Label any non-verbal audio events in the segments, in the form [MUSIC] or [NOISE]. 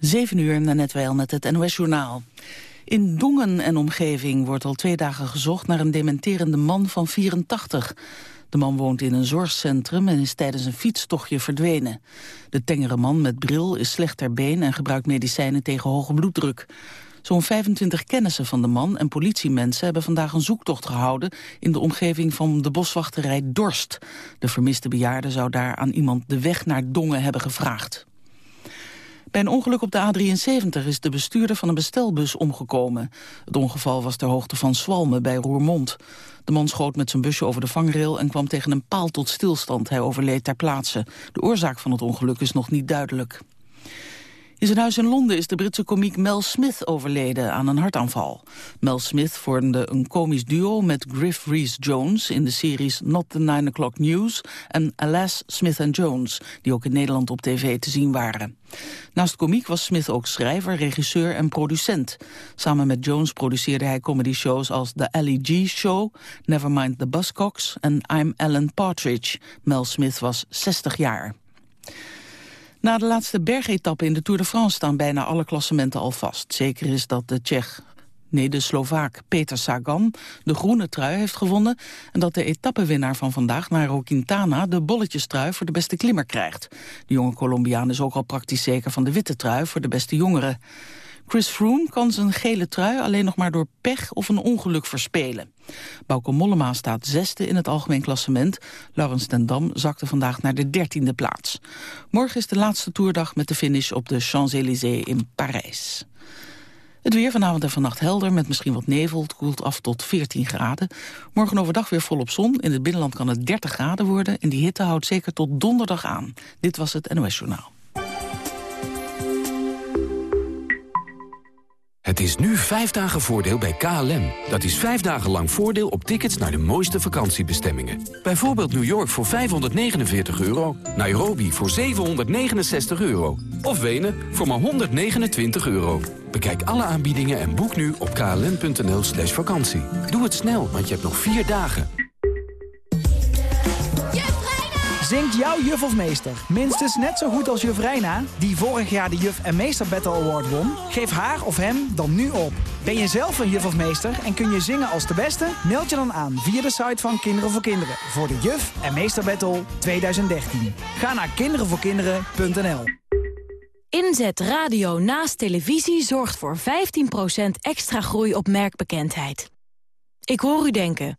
7 uur, net wel met het NOS-journaal. In Dongen en omgeving wordt al twee dagen gezocht naar een dementerende man van 84. De man woont in een zorgcentrum en is tijdens een fietstochtje verdwenen. De tengere man met bril is slecht ter been en gebruikt medicijnen tegen hoge bloeddruk. Zo'n 25 kennissen van de man en politiemensen hebben vandaag een zoektocht gehouden in de omgeving van de boswachterij Dorst. De vermiste bejaarde zou daar aan iemand de weg naar Dongen hebben gevraagd. Bij een ongeluk op de A73 is de bestuurder van een bestelbus omgekomen. Het ongeval was ter hoogte van Swalmen bij Roermond. De man schoot met zijn busje over de vangrail en kwam tegen een paal tot stilstand. Hij overleed ter plaatse. De oorzaak van het ongeluk is nog niet duidelijk. In zijn huis in Londen is de Britse komiek Mel Smith overleden aan een hartaanval. Mel Smith vormde een komisch duo met Griff Rhys-Jones in de series Not the Nine O'Clock News en Alas Smith Jones, die ook in Nederland op tv te zien waren. Naast komiek was Smith ook schrijver, regisseur en producent. Samen met Jones produceerde hij comedy-shows als The Ali G Show, Nevermind the Buzzcocks en I'm Alan Partridge. Mel Smith was 60 jaar. Na de laatste bergetappe in de Tour de France staan bijna alle klassementen al vast. Zeker is dat de Tsjech Nee, de Slovaak Peter Sagan de groene trui heeft gewonnen... en dat de etappenwinnaar van vandaag, Nairo Quintana... de bolletjestrui voor de beste klimmer krijgt. De jonge Colombiaan is ook al praktisch zeker van de witte trui... voor de beste jongeren. Chris Froome kan zijn gele trui alleen nog maar door pech of een ongeluk verspelen. Bauke Mollema staat zesde in het algemeen klassement. Laurens ten Dam zakte vandaag naar de dertiende plaats. Morgen is de laatste toerdag met de finish op de Champs-Élysées in Parijs. Het weer vanavond en vannacht helder met misschien wat nevel. Het koelt af tot 14 graden. Morgen overdag weer volop zon. In het binnenland kan het 30 graden worden. En die hitte houdt zeker tot donderdag aan. Dit was het NOS Journaal. Het is nu vijf dagen voordeel bij KLM. Dat is vijf dagen lang voordeel op tickets naar de mooiste vakantiebestemmingen. Bijvoorbeeld New York voor 549 euro, Nairobi voor 769 euro... of Wenen voor maar 129 euro. Bekijk alle aanbiedingen en boek nu op klm.nl slash vakantie. Doe het snel, want je hebt nog vier dagen. Zingt jouw juf of meester minstens net zo goed als juf Reina... die vorig jaar de Juf en Meester Battle Award won? Geef haar of hem dan nu op. Ben je zelf een juf of meester en kun je zingen als de beste? Meld je dan aan via de site van Kinderen voor Kinderen... voor de Juf en Meester Battle 2013. Ga naar kinderenvoorkinderen.nl Inzet radio naast televisie zorgt voor 15% extra groei op merkbekendheid. Ik hoor u denken...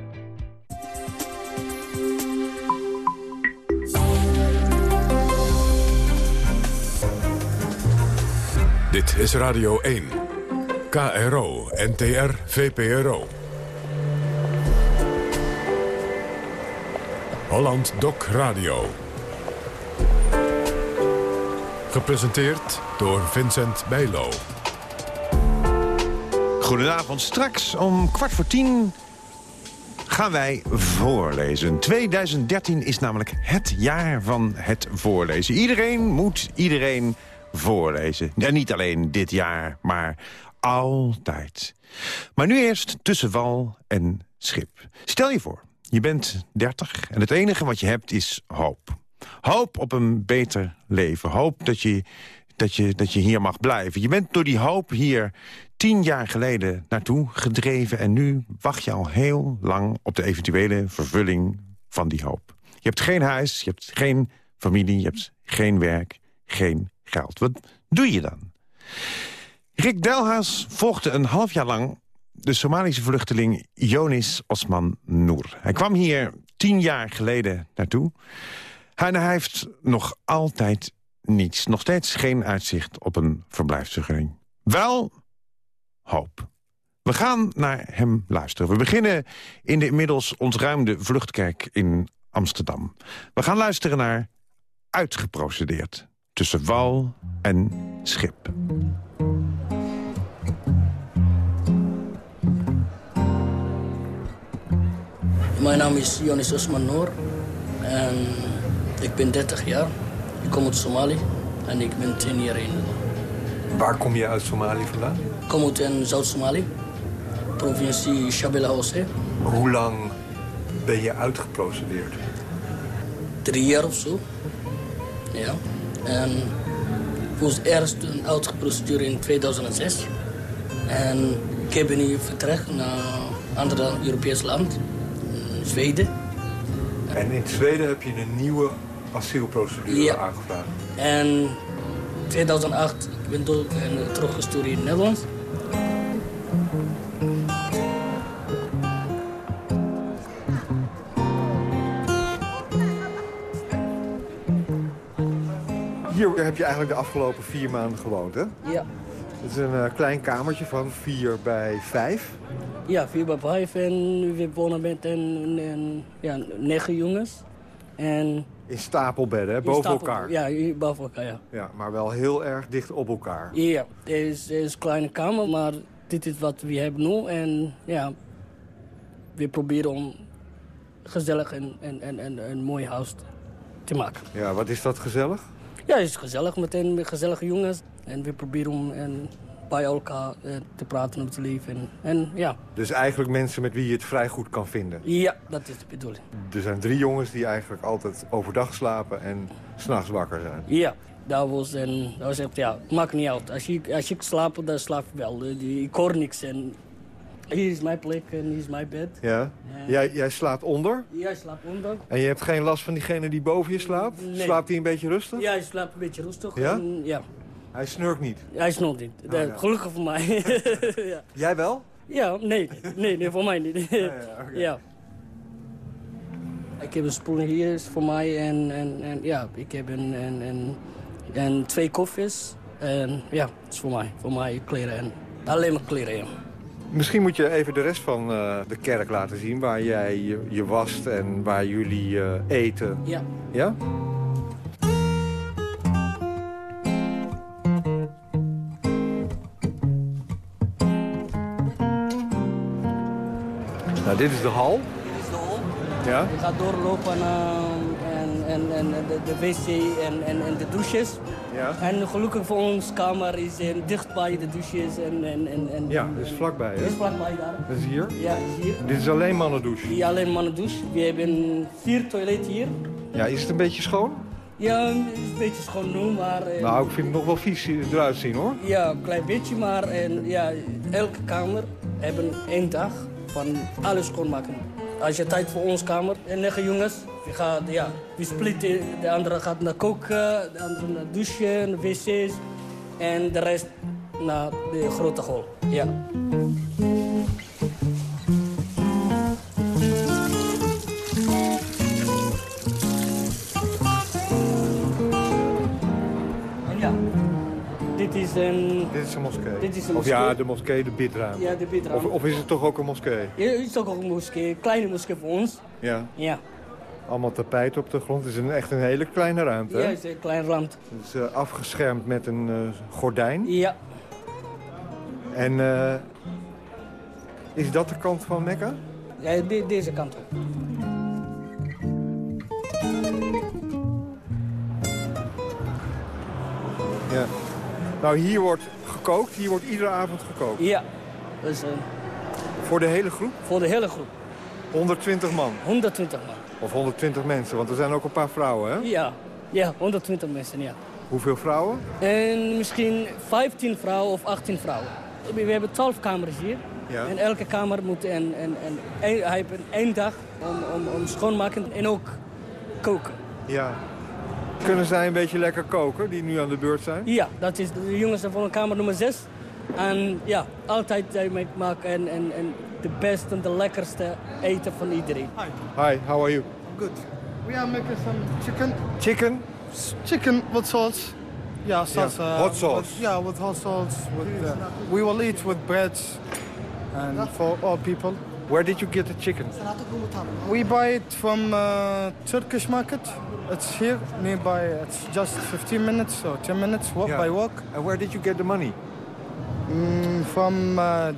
Dit is Radio 1. KRO, NTR, VPRO. Holland Doc Radio. Gepresenteerd door Vincent Bijlo. Goedenavond. Straks om kwart voor tien gaan wij voorlezen. 2013 is namelijk het jaar van het voorlezen. Iedereen moet iedereen voorlezen. En niet alleen dit jaar, maar altijd. Maar nu eerst tussen wal en schip. Stel je voor, je bent 30 en het enige wat je hebt is hoop. Hoop op een beter leven. Hoop dat je, dat je, dat je hier mag blijven. Je bent door die hoop hier tien jaar geleden naartoe gedreven... en nu wacht je al heel lang op de eventuele vervulling van die hoop. Je hebt geen huis, je hebt geen familie, je hebt geen werk, geen Wat doe je dan? Rick Delhaas volgde een half jaar lang de Somalische vluchteling Jonis Osman Noor. Hij kwam hier tien jaar geleden naartoe. Hij heeft nog altijd niets. Nog steeds geen uitzicht op een verblijfsvergunning. Wel hoop. We gaan naar hem luisteren. We beginnen in de inmiddels ontruimde vluchtkerk in Amsterdam. We gaan luisteren naar Uitgeprocedeerd tussen wal en schip. Mijn naam is Jonis Osman Noor. En ik ben 30 jaar. Ik kom uit Somalië. En ik ben 10 jaar in. Waar kom je uit Somalië vandaan? Ik kom uit in Zuid-Somalië. Provincie Shabelle Hosse. Hoe lang ben je uitgeprocedeerd? Drie jaar of zo. Ja. En voor het eerst een uitgeprocedeerd in 2006. En ik heb nu vertrek naar een ander Europees land. Zweden. En in Zweden heb je een nieuwe asielprocedure Ja. aangevraagd. En 2008 ik ben en teruggestuurd in Nederland. Hier heb je eigenlijk de afgelopen vier maanden gewoond, hè? Ja. Het is een eh, klein kamertje van 4 bij 5. Ja, vier bij vijf en we wonen met een, een- ja, negen jongens. En In stapelbedden, hè? boven stapel- elkaar. Ja, boven elkaar, ja. Ja, maar wel heel erg dicht op elkaar. Ja, het is, het is een kleine kamer, maar dit is wat we hebben nu. En ja, we proberen om gezellig en, en, en, en een mooi huis te maken. Ja, wat is dat gezellig? Ja, het is gezellig met een met gezellige jongens. En we proberen om en, bij elkaar eh, te praten op te leven. En, en ja. Dus eigenlijk mensen met wie je het vrij goed kan vinden. ja, dat is de bedoeling. Er zijn drie jongens die eigenlijk altijd overdag slapen en s'nachts wakker zijn. Ja, dat was, en, dat was echt, ja, het maakt niet uit. Als je, als je slaapt, dan slaap je wel. Eh, Ik hoor niks en hier is mijn plek en hier is mijn bed. Ja? Jij, jij slaapt onder Jij slaapt onder. en je hebt geen last van diegene die boven je slaapt? Nee. Slaapt hij een beetje rustig? Ja, je slaapt een beetje rustig. Ja? En, ja. Hij snurkt niet. Hij nog niet. Ja. Gelukkig voor mij. [LAUGHS] ja. Jij wel? ja, nee, nee, nee, voor mij niet. ja, [LAUGHS] oké. ja. Ik heb een spoel hier voor mij en, en, en ja, ik heb een, en, en, en twee koffies. En ja, het is voor mij, voor mij kleren en alleen maar kleren. Ja. Misschien moet je even de rest van eh, de kerk laten zien... waar jij je, je wast en waar jullie eh, eten. ja. Ja? Nou, dit is de hal. Dit is de hol. Ja? Je gaat doorlopen ehm, en, en, en de, de wc en, en, en de douches. Ja. En gelukkig voor ons kamer is eh, dichtbij de douches. En, en, en, en, Ja, is vlakbij, hè? Is vlakbij daar. Dat is hier. Ja, is hier. Dit is alleen mannendouche. Hier alleen mannen douche. We hebben vier toiletten hier. Ja, is het een beetje schoon? Ja, het is een beetje schoon nu, maar... eh, Nou, ik vind het nog wel vies eruit zien, hoor. Ja, een klein beetje, maar en, ja, elke kamer hebben één dag van alles schoonmaken. Als je tijd voor ons kamer, en negen jongens, we, gaan, ja, we splitten. De andere gaat naar koken, de andere naar douchen, wc's. En de rest naar de grote hol. Ja. En ja, dit is een... Dit is een moskee. Dit is een Of ja, moskee. de moskee, de bidruimte. Ja, de bidruimte. Of, of is het toch ook een moskee? Ja, het is ook een moskee, een kleine moskee voor ons. Ja. Ja, Allemaal tapijt op de grond. Het is een, echt een hele kleine ruimte. ja het is een klein land. Het is eh, afgeschermd met een eh, gordijn. Ja, En eh, is dat de kant van Mekka? ja de- deze kant op. Ja. Nou, hier wordt gekookt. Hier wordt iedere avond gekookt. Ja, dus Voor de hele groep? voor de hele groep. 120 man. 120 man. Of 120 mensen, want er zijn ook een paar vrouwen, hè? Ja, ja 120 mensen, ja. Hoeveel vrouwen? En misschien 15 vrouwen of 18 vrouwen. We hebben 12 kamers hier. Ja. En elke kamer moet een, een, een, hij heeft een één dag om, om, om schoonmaken en ook koken. Ja. Kunnen zij een beetje lekker koken, die nu aan de beurt zijn? Ja, dat is de jongens van kamer nummer 6. En ja, altijd zij maken en, en, en de beste en de lekkerste eten van iedereen. Hi, how are you? Good. We are making some chicken. Chicken? Chicken with sauce. Yeah, sauce. uh, hot sauce. with- yeah, with hot sauce. With, uh, we will eat with bread and for all people. Where did you get the chicken? We buy it from uh, Turkish market. It's here nearby. It's just 15 minutes or 10 minutes walk Yeah. by walk. And where did you get the money? Mm, from uh,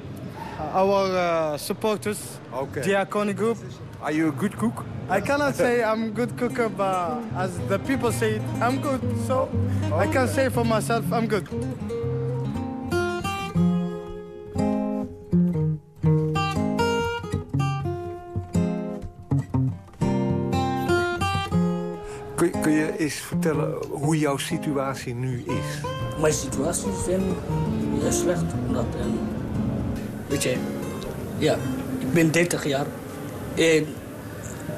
our uh, supporters, Okay. Diaconi Group. Are you a good cook? I cannot say I'm a good cooker, but as the people say it, I'm good. So I can say for myself, I'm good. Kun, kun je eens vertellen hoe jouw situatie nu is? Mijn situatie is heel, slecht. Omdat, en, weet je, ja, ik ben 30 jaar. En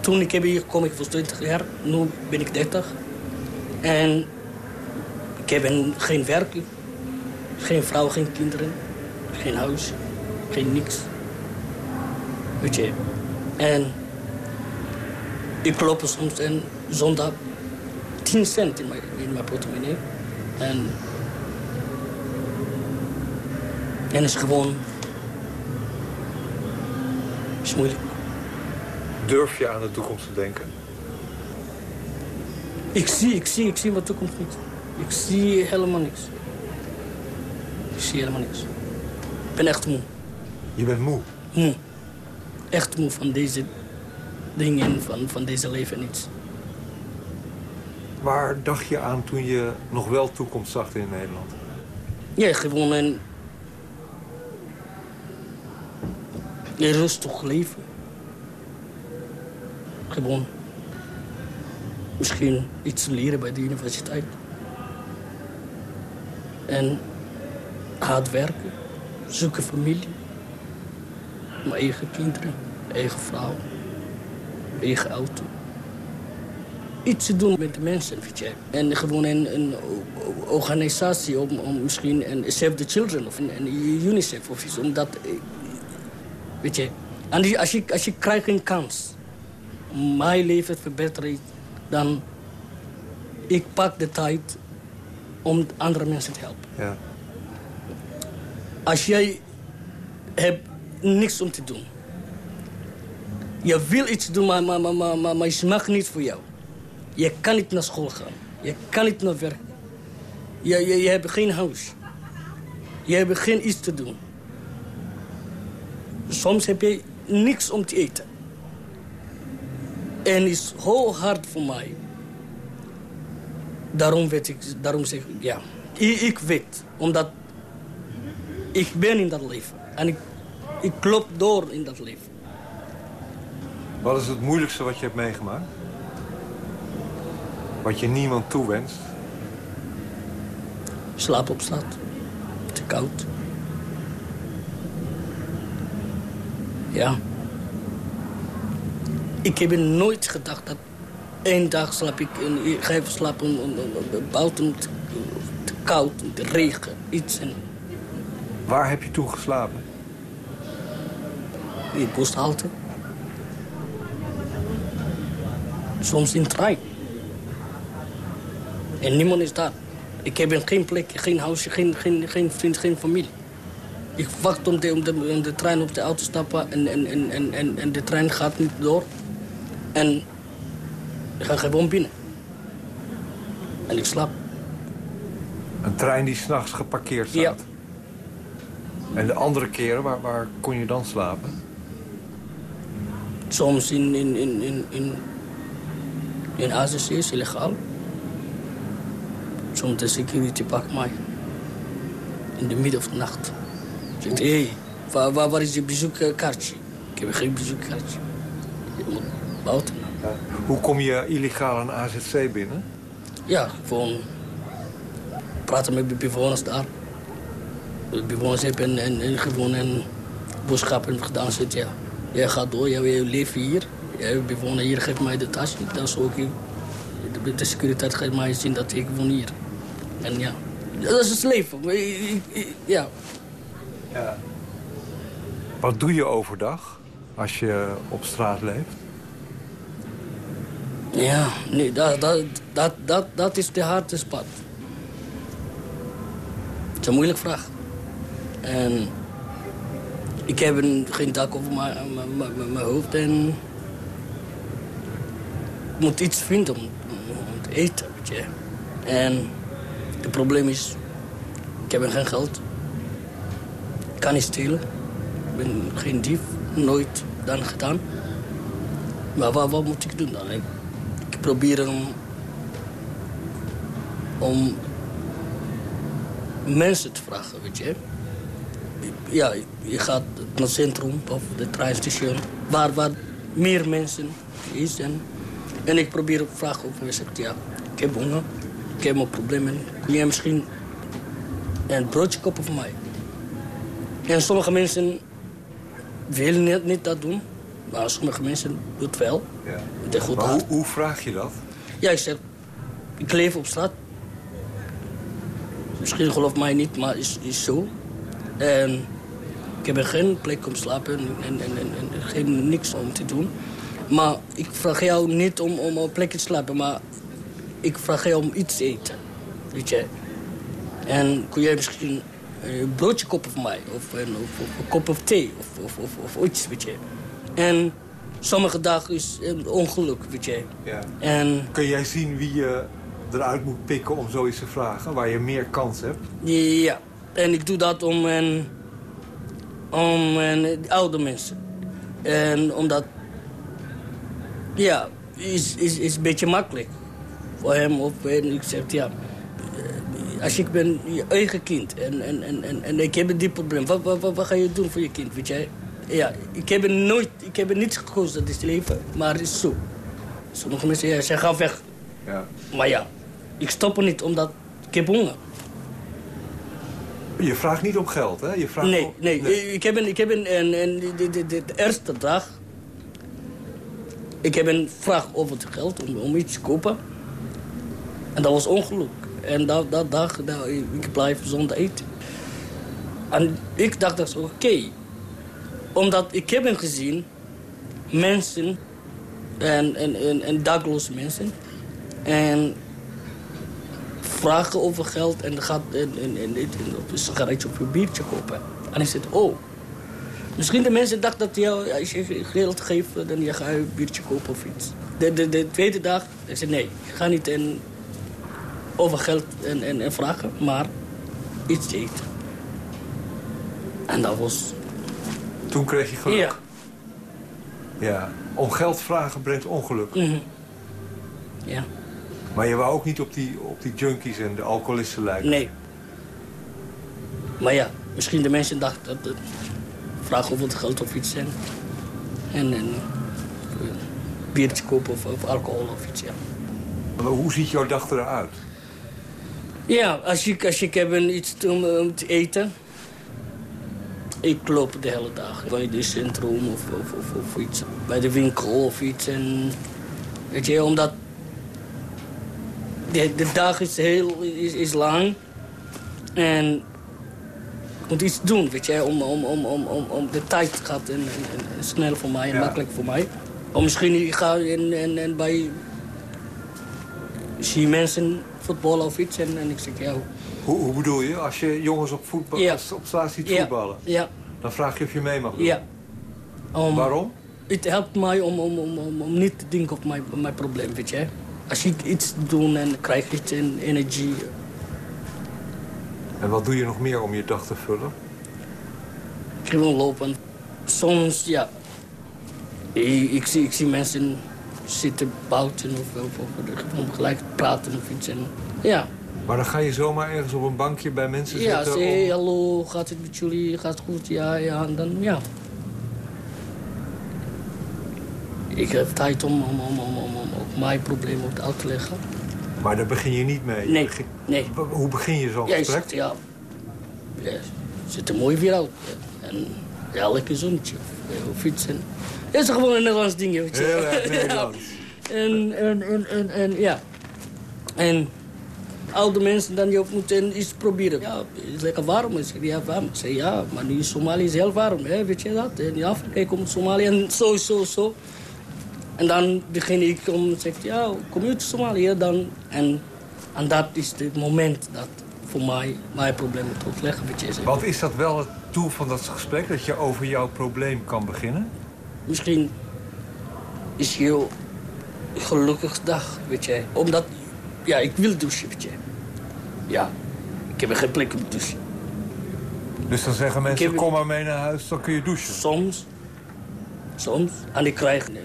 toen ik heb hier gekomen, ik was 20 jaar. Nu ben ik 30. En ik heb een, geen werk. Geen vrouw, geen kinderen. Geen huis. Geen niks. Weet je. En ik loop soms en zondag 10 cent in mijn, in mijn portemonnee. En, en is gewoon... is moeilijk. Durf je aan de toekomst te denken? Ik zie, ik zie, ik zie mijn toekomst niet. Ik zie helemaal niks. Ik zie helemaal niks. Ik ben echt moe. Je bent moe? Moe. Echt moe van deze dingen, van, van deze leven niets. Waar dacht je aan toen je nog wel toekomst zag in Nederland? Ja, gewoon een... Een rustig leven. Gewoon... Misschien iets leren bij de universiteit. En hard werken. Zoeken familie. Mijn eigen kinderen. Eigen vrouw. Eigen auto iets te doen met de mensen, weet je. En gewoon een, een organisatie om, om misschien een Save the Children of een, UNICEF of iets. Omdat, weet je, en als je, als je krijgt een kans om mijn leven te verbeteren, dan ik pak de tijd om andere mensen te helpen. Ja. Als jij hebt niks om te doen. Je wil iets doen, maar, maar, maar, maar, maar, mag niet voor jou. Je kan niet naar school gaan. Je kan niet naar werk. Je, je, je hebt geen huis. Je hebt geen iets te doen. Soms heb je niks om te eten. En het is heel hard voor mij. Daarom weet ik, daarom zeg ik, ja. Ik, ik weet, omdat ik ben in dat leven. En ik, ik loop door in dat leven. Wat is het moeilijkste wat je hebt meegemaakt? Wat je niemand toewenst? Slaap op straat. Te koud. Ja. Ik heb nooit gedacht dat één dag slaap ik en ik ga even slapen buiten te, te koud, te regen, iets. En... Waar heb je toen geslapen? In posthalte. Soms in trein. En niemand is daar. Ik heb geen plek, geen huis, geen, geen, geen vriend, geen familie. Ik wacht om de, om de, om de trein op de auto te stappen en, en, en, en, en de trein gaat niet door. En ik ga gewoon binnen. En ik slaap. Een trein die s'nachts geparkeerd staat? Ja. En de andere keren, waar, waar kon je dan slapen? Soms in, in, in, in, in, in AZC is illegaal. Soms de security pakt mij. In de midden van de nacht. Zegt, hey, waar, waar, waar is je bezoekkaartje? Ik heb geen bezoekkaartje. Je moet buiten. Hoe kom je illegaal een AZC binnen? Ja, gewoon praten met de bewoners daar. De bewoners hebben en, en, gewoon een boodschappen gedaan. Zegt, ja, jij gaat door, jij leeft hier. Jij bewoner hier, geef mij de tas. Dan is ook de, de securiteit geeft mij zien dat ik woon hier. En ja, dat is het leven. Ja. Ja. Wat doe je overdag als je op straat leeft? Ja, nee, dat, dat, dat, dat, dat is de hardste pad. Het is een moeilijke vraag. En ik heb een, geen dak over mijn, mijn, mijn, mijn hoofd en ik moet iets vinden om, om te eten. Weet je. En het probleem is, ik heb geen geld. Kan niet stelen. Ik ben geen dief, nooit dan gedaan. Maar wat, moet ik doen dan? Ik, ik probeer om, om mensen te vragen, weet je. Ja, je gaat naar het centrum of het treinstation, waar, waar meer mensen is. En, en ik probeer te vragen of mensen zeggen, ja, ik heb honger, ik heb mijn problemen. Kun jij misschien een broodje kopen voor mij? En sommige mensen willen niet, niet dat doen, maar sommige mensen doen het wel. Ja. Goed hoe, hoe vraag je dat? Ja, ik zeg, ik leef op straat. Misschien gelooft mij niet, maar is, is zo. En ik heb er geen plek om te slapen en, en, en, en, en geen niks om te doen. Maar ik vraag jou niet om, om een plekje te slapen, maar ik vraag jou om iets te eten. Weet je. En kun jij misschien een broodje kopen voor mij? Of een, of, of een kop of thee? Of, of, of, of iets, weet je. En sommige dagen is een ongeluk, weet je. Ja. En Kun jij zien wie je eruit moet pikken om zoiets te vragen? Waar je meer kans hebt? Ja, en ik doe dat om een, om een oude mensen. En omdat, ja, is, is, is een beetje makkelijk voor hem. Of, en ik zeg, ja, als ik ben je eigen kind en, en, en, en, en ik heb dit probleem, wat, wat, wat, wat ga je doen voor je kind, weet jij? Ja, ik heb nooit, ik heb er niet gekozen, dat is het leven, maar het is zo. Sommige mensen, ja, ze gaan weg. Ja. Maar ja, ik stop er niet, omdat ik heb honger. Je vraagt niet om geld, hè? Je vraagt Nee, nee, Ik heb een, ik heb een, en, en de, de, de, de eerste dag... Ik heb een vraag over het geld om, om iets te kopen. En dat was ongeluk. En dat, dat dag, dat, ik blijf zonder eten. En ik dacht dat oké. Omdat ik heb gezien, mensen en, en, en, dakloze mensen. En vragen over geld en gaat en, en, en, en op een sigaretje of een biertje kopen. En ik zei, oh. Misschien de mensen dachten dat jou, als je geld geeft, dan je gaat een biertje kopen of iets. De, de, de tweede dag, ik zei, nee, ik ga niet en, over geld en, en, en vragen, maar iets te eten. En dat was, Toen kreeg je geluk. ja. Ja. Om geld vragen brengt ongeluk. mhm. Ja, Maar je wou ook niet op die, op die junkies en de alcoholisten lijken. nee. Maar ja, misschien de mensen dachten dat vragen over het geld of iets en, en, en eh, biertje kopen of, of alcohol of iets, ja. Maar hoe ziet jouw dag eruit? Ja, als ik, als ik heb iets te- om, om te eten... Ik loop de hele dag bij het centrum of, of, of, of iets. Bij de winkel of iets. En, weet je, omdat... De, de dag is, heel, is, is lang. En ik moet iets doen, weet je, om, om, om, om, om, om de tijd gaat en, en, en- en snel voor mij en Ja. makkelijk voor mij. Of misschien ik ga en, en, en bij zie mensen voetballen of iets en, en ik zeg ja. Hoe, hoe bedoel je? Als je jongens op, voetbal, Ja. op straat ziet voetballen, Ja, dan vraag je of je mee mag doen. ja. Om- Waarom? Het helpt mij om, om, om, om, om niet te denken op mijn, mijn probleem, weet je. Als ik iets doe en krijg ik een energie. En wat doe je nog meer om je dag te vullen? Gewoon lopen. Soms, ja. Ik, ik, zie, ik zie mensen zitten buiten of, of, of gelijk praten of iets. En, ja, Maar dan ga je zomaar ergens op een bankje bij mensen ja zitten? zeg om- hallo, gaat het met jullie, gaat het goed? Ja, ja, en dan ja. Ik heb tijd om, om, om, om, om, om ook mijn probleem op uit te leggen. Maar daar begin je niet mee. Nee, begin- nee. Hoe begin je zo'n Ja, je gesprek? ja, ja, ziet er mooi weer uit. En ja, lekker zonnetje of, of iets. En, het is gewoon een Nederlands ding, je. Heel erg [LAUGHS] Nederlands. En, en, en, en, en ja. En oude mensen dan je moeten iets proberen. Ja, het is lekker warm. Ik zeg, ja, warm. Ik zeg, ja, maar nu Somalië is heel warm, hè, weet je dat? En in Afrika komt Somalië en zo, zo, zo. En dan begin ik om te zeggen, ja, kom je uit Somalië dan? En, en dat is het moment dat voor mij mijn probleem weet je. Want is dat wel het doel van dat gesprek? Dat je over jouw probleem kan beginnen? Misschien is heel gelukkig dag, weet je. Omdat, ja, ik wil douchen, weet je. Ja, ik heb er geen plek om te douchen. Dus dan zeggen mensen, heb- kom maar mee naar huis, dan kun je douchen. Soms, soms. En ik krijg een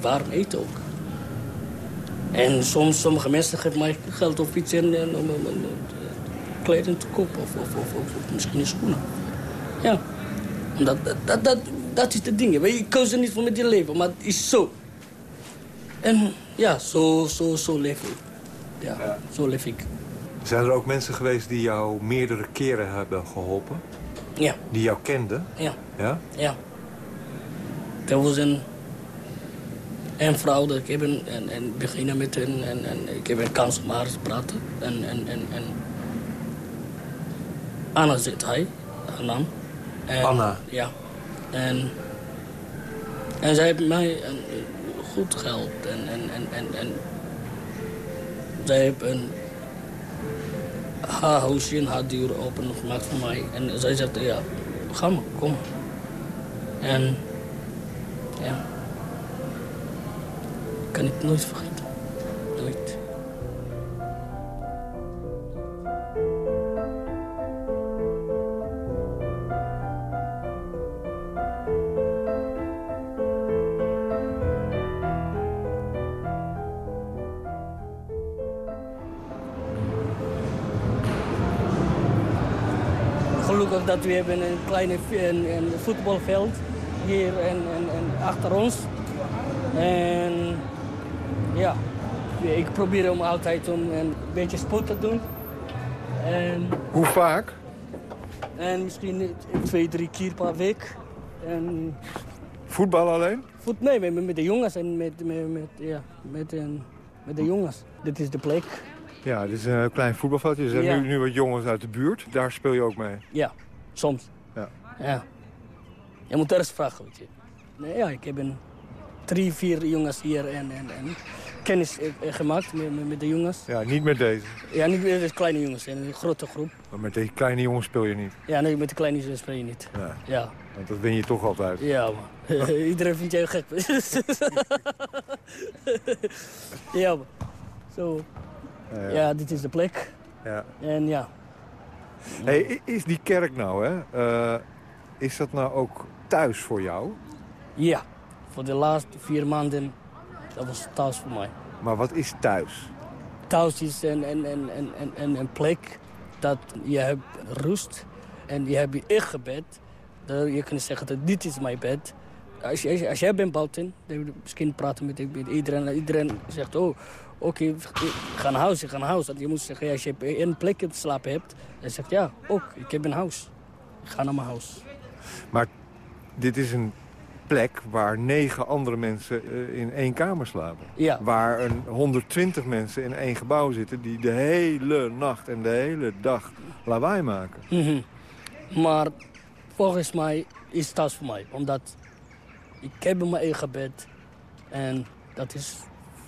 warm eten ook. En soms, sommige mensen geven mij geld of iets en, en om, om, kleding te kopen of, of, of, of misschien schoenen. Ja, dat, dat, dat, dat is het ding. Je koos niet voor met je leven, maar het is zo. En ja, zo, zo, zo leef ik. Ja, ja, zo leef ik. Zijn er ook mensen geweest die jou meerdere keren hebben geholpen? Ja. Die jou kenden? Ja. Ja? Ja. Er was een, een vrouw dat ik heb een, en, en beginnen met een, en, en ik heb een kans om haar te praten. En, en, en, en Anna zit hij, haar naam. En, Anna? Ja. En, en zij heeft mij een, goed geld en, en, en, en, en zij heeft een haar huisje en haar deur open gemaakt voor mij. En zij zegt, ja, ga maar, kom. En ja, kan ik nooit vergeten. Dat we hebben een kleine een, een voetbalveld hier en, en, en achter ons. En ja, ik probeer om altijd om een beetje sport te doen. En, Hoe vaak? en misschien twee, drie keer per week. En Voetbal alleen? voet, nee, met, met de jongens en met, met, met, ja, met, een, met de jongens. Dit is de plek. Ja, dit is een klein voetbalveldje. Er zijn Ja. nu, nu wat jongens uit de buurt. Daar speel je ook mee. Ja, soms. Ja. Ja. Je moet eerst vragen, weet je. Nee, ja, ik heb een drie, vier jongens hier en, en, en kennis eh, eh, gemaakt met, met, met de jongens. Ja, niet met deze. Ja, niet met de kleine jongens, een grote groep. Maar met die kleine jongens speel je niet. Ja, nee, met de kleine jongens speel je niet. Ja, Ja, want dat win je toch altijd. ja man. [LAUGHS] Iedereen vindt jij gek. [LAUGHS] ja man. Zo, Ja, ja. ja, dit is de plek. Ja. En ja, Hey, is die kerk nou, hè? eh, is dat nou ook thuis voor jou? ja. Voor de laatste vier maanden, dat was thuis voor mij. Maar wat is thuis? thuis is een, een, een, een, een, een, een plek dat je hebt rust en je hebt je eigen bed. Dat je kunt zeggen dat dit is mijn bed. Als, als jij bent buiten, dan misschien praten met, met iedereen. Iedereen zegt, oh, oké, ga naar huis, ga naar huis. Dat je moet zeggen, als je een plek te slapen hebt, dan zegt ja, ook, ik heb een huis. Ik ga naar mijn huis. Maar dit is een plek waar negen andere mensen eh, in één kamer slapen. Ja. Waar een 120 mensen in één gebouw zitten... die de hele nacht en de hele dag lawaai maken. Mhm. Maar volgens mij is het thuis voor mij. Omdat ik heb mijn eigen bed. En dat is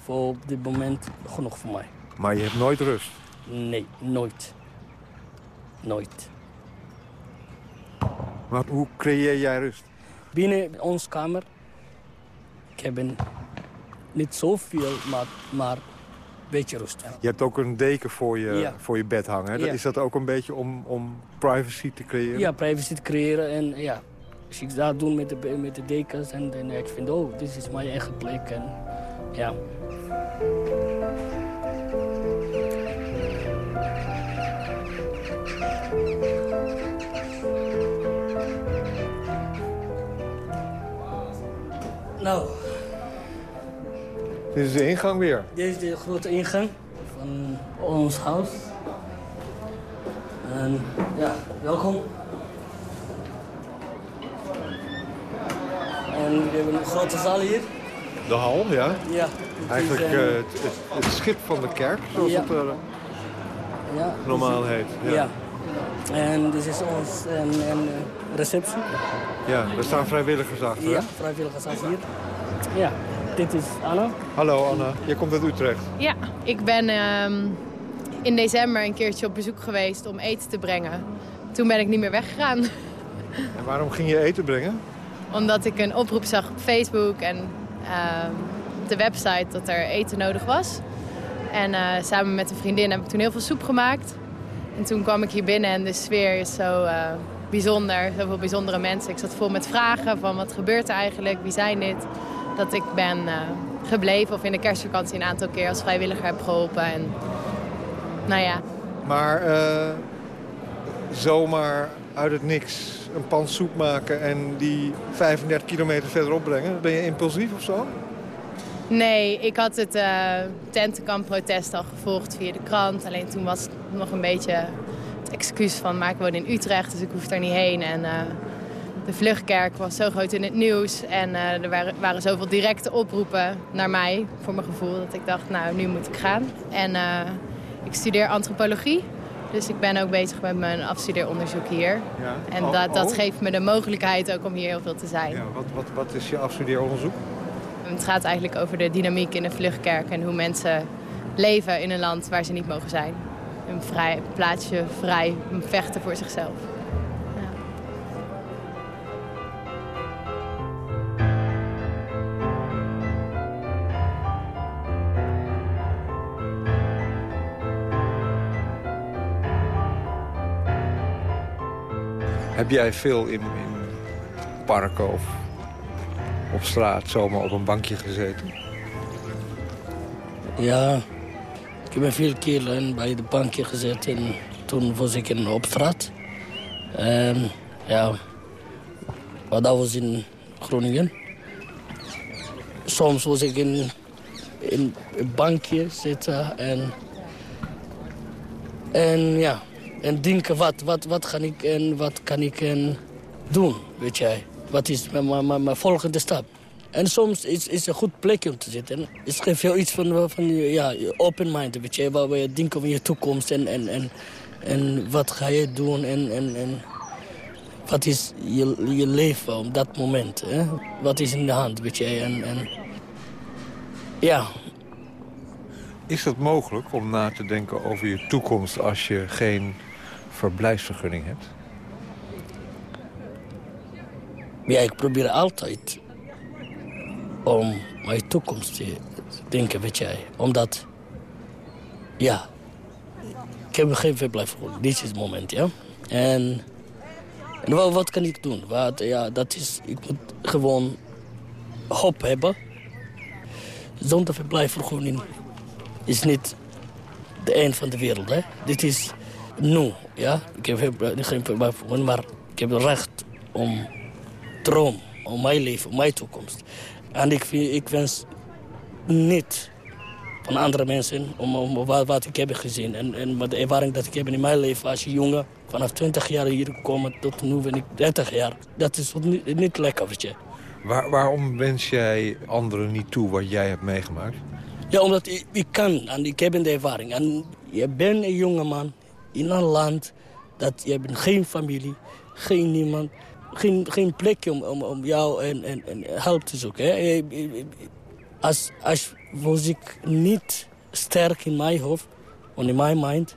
voor op dit moment genoeg voor mij. Maar je hebt nooit rust. Nee, nooit. Nooit. Maar hoe creëer jij rust? Binnen onze kamer, ik heb een, niet zoveel, maar, maar een beetje rust. Je hebt ook een deken voor je, Ja. voor je bed hangen. Ja. Is dat ook een beetje om, om privacy te creëren? Ja, privacy te creëren. En ja, als ik dat doe met de, met de dekens, en ik vind, oh, dit is mijn eigen plek. En ja. Nou, Dit is de ingang weer. dit is de grote ingang van ons huis. En ja, welkom. En we hebben een grote zaal hier. De hal, ja. Ja. is, Eigenlijk eh, eh, het, het, het schip van de kerk, zoals Ja. het er ja, normaal heet. Ja. Ja. En dit is ons een, een eh, receptie. ja, er staan vrijwilligers achter. Ja, vrijwilligers als hier. Ja, dit is Anna. Hallo Anna, jij komt uit Utrecht. Ja, ik ben ehm, in december een keertje op bezoek geweest om eten te brengen. Toen ben ik niet meer weggegaan. [LAUGHS] En waarom ging je eten brengen? Omdat ik een oproep zag op Facebook en ehm, op de website dat er eten nodig was. En eh, samen met een vriendin heb ik toen heel veel soep gemaakt. En toen kwam ik hier binnen en de sfeer is zo eh, bijzonder. Zoveel bijzondere mensen. Ik zat vol met vragen van wat gebeurt er eigenlijk, wie zijn dit? Dat ik ben eh, gebleven. Of in de kerstvakantie een aantal keer als vrijwilliger heb geholpen. En, nou ja. Maar uh, zomaar uit het niks een pan soep maken en die 35 kilometer verderop brengen. Ben je impulsief of zo? Nee, ik had het uh, tentenkamp-protest al gevolgd via de krant. Alleen toen was het nog een beetje het excuus van... maar ik woon in Utrecht, dus ik hoef daar niet heen. En uh, de vluchtkerk was zo groot in het nieuws. En uh, er waren, waren zoveel directe oproepen naar mij, voor mijn gevoel... dat ik dacht, nou, nu moet ik gaan. En ik studeer antropologie. Dus ik ben ook bezig met mijn afstudeeronderzoek hier. Ja. En oh, dat, dat oh. geeft me de mogelijkheid ook om hier heel veel te zijn. Ja, wat, wat, wat is je afstudeeronderzoek? Het gaat eigenlijk over de dynamiek in de vluchtkerk en hoe mensen leven in een land waar ze niet mogen zijn. Een vrij plaatsje vrij vechten voor zichzelf. Heb jij veel in, in parken of op straat zomaar op een bankje gezeten? Ja, ik heb veel keer bij de bankje gezeten. Toen was ik in, op straat. En ja, maar dat was in Groningen. Soms was ik in, in een bankje zitten en, en ja, en denken wat, wat, wat, ga ik en wat kan ik en doen, weet jij. Wat is mijn, mijn, mijn volgende stap? En soms is het een goed plekje om te zitten. Het geeft jou iets van, van ja, open mind, weet je. Waar je denkt over je toekomst en, en, en, en wat ga je doen en, en, en wat is je, je leven op dat moment. Hè? Wat is in de hand, weet je. En, en, ja. Is het mogelijk om na te denken over je toekomst als je geen verblijfsvergunning hebt? Ja, ik probeer altijd om mijn toekomst te denken, weet jij. Omdat, ja, ik heb geen verblijfsvergunning. Dit is het moment, ja. En, wat, kan ik doen? Wat, ja, dat is, ik moet gewoon hoop hebben. Zonder verblijfsvergunning is niet de eind van de wereld, hè. Dit is nu, ja. Ik heb geen verblijfsvergunning, maar ik heb recht om droom, om mijn leven, om mijn toekomst. En ik, ik wens niet van andere mensen om, om wat, wat, ik heb gezien. En, en de ervaring dat ik heb in mijn leven als jongen. Vanaf 20 jaar hier gekomen tot nu ben ik 30 jaar. Dat is niet, niet lekker, weet je. Waar, waarom wens jij anderen niet toe wat jij hebt meegemaakt? Ja, omdat ik, ik kan en ik heb de ervaring. En je bent een jongeman in een land dat je hebt geen familie, geen niemand geen, geen plekje om, om, om jou en, en, en hulp te zoeken. Hè. Als, als was ik niet sterk in mijn hoofd, in mijn mind,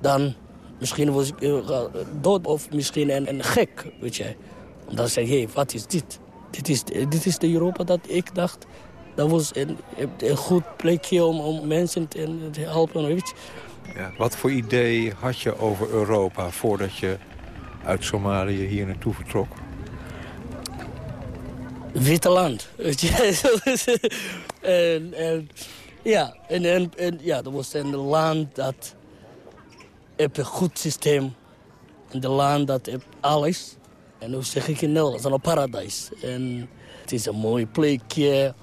dan misschien was ik uh, dood of misschien een, een gek, weet je. Dan je, hey, wat is dit? Dit is, dit is de Europa dat ik dacht. Dat was een, een goed plekje om, om mensen te, te helpen. Weet je. Ja, wat voor idee had je over Europa voordat je uit Somalië hier naartoe vertrok? Witte land. [LAUGHS] ja, en, en, ja, dat was een land dat heeft een goed systeem. En een land dat heeft alles. En hoe zeg ik in Nederlands? Een paradijs. En het is een mooi plekje.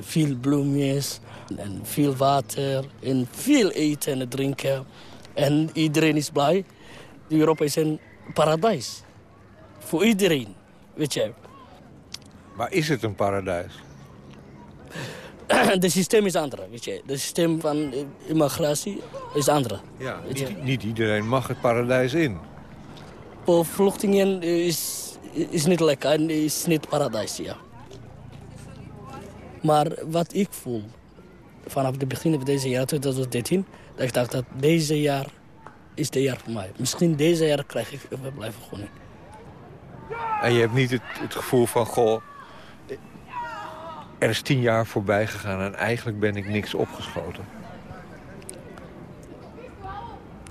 Veel bloemetjes en veel water en veel eten en drinken. En iedereen is blij. Europa is een paradijs. Voor iedereen, weet je. Maar is het een paradijs? Het systeem is anders, weet je. Het systeem van immigratie is anders. Ja, niet, niet, iedereen mag het paradijs in. Voor vluchtelingen is, is niet lekker en is niet paradijs, ja. Maar wat ik voel, vanaf het begin van deze jaar, 2013... dat ik dacht dat deze jaar is de jaar voor mij. Misschien deze jaar krijg ik blijven gewoon. En je hebt niet het, het gevoel van, goh, er is tien jaar voorbij gegaan en eigenlijk ben ik niks opgeschoten.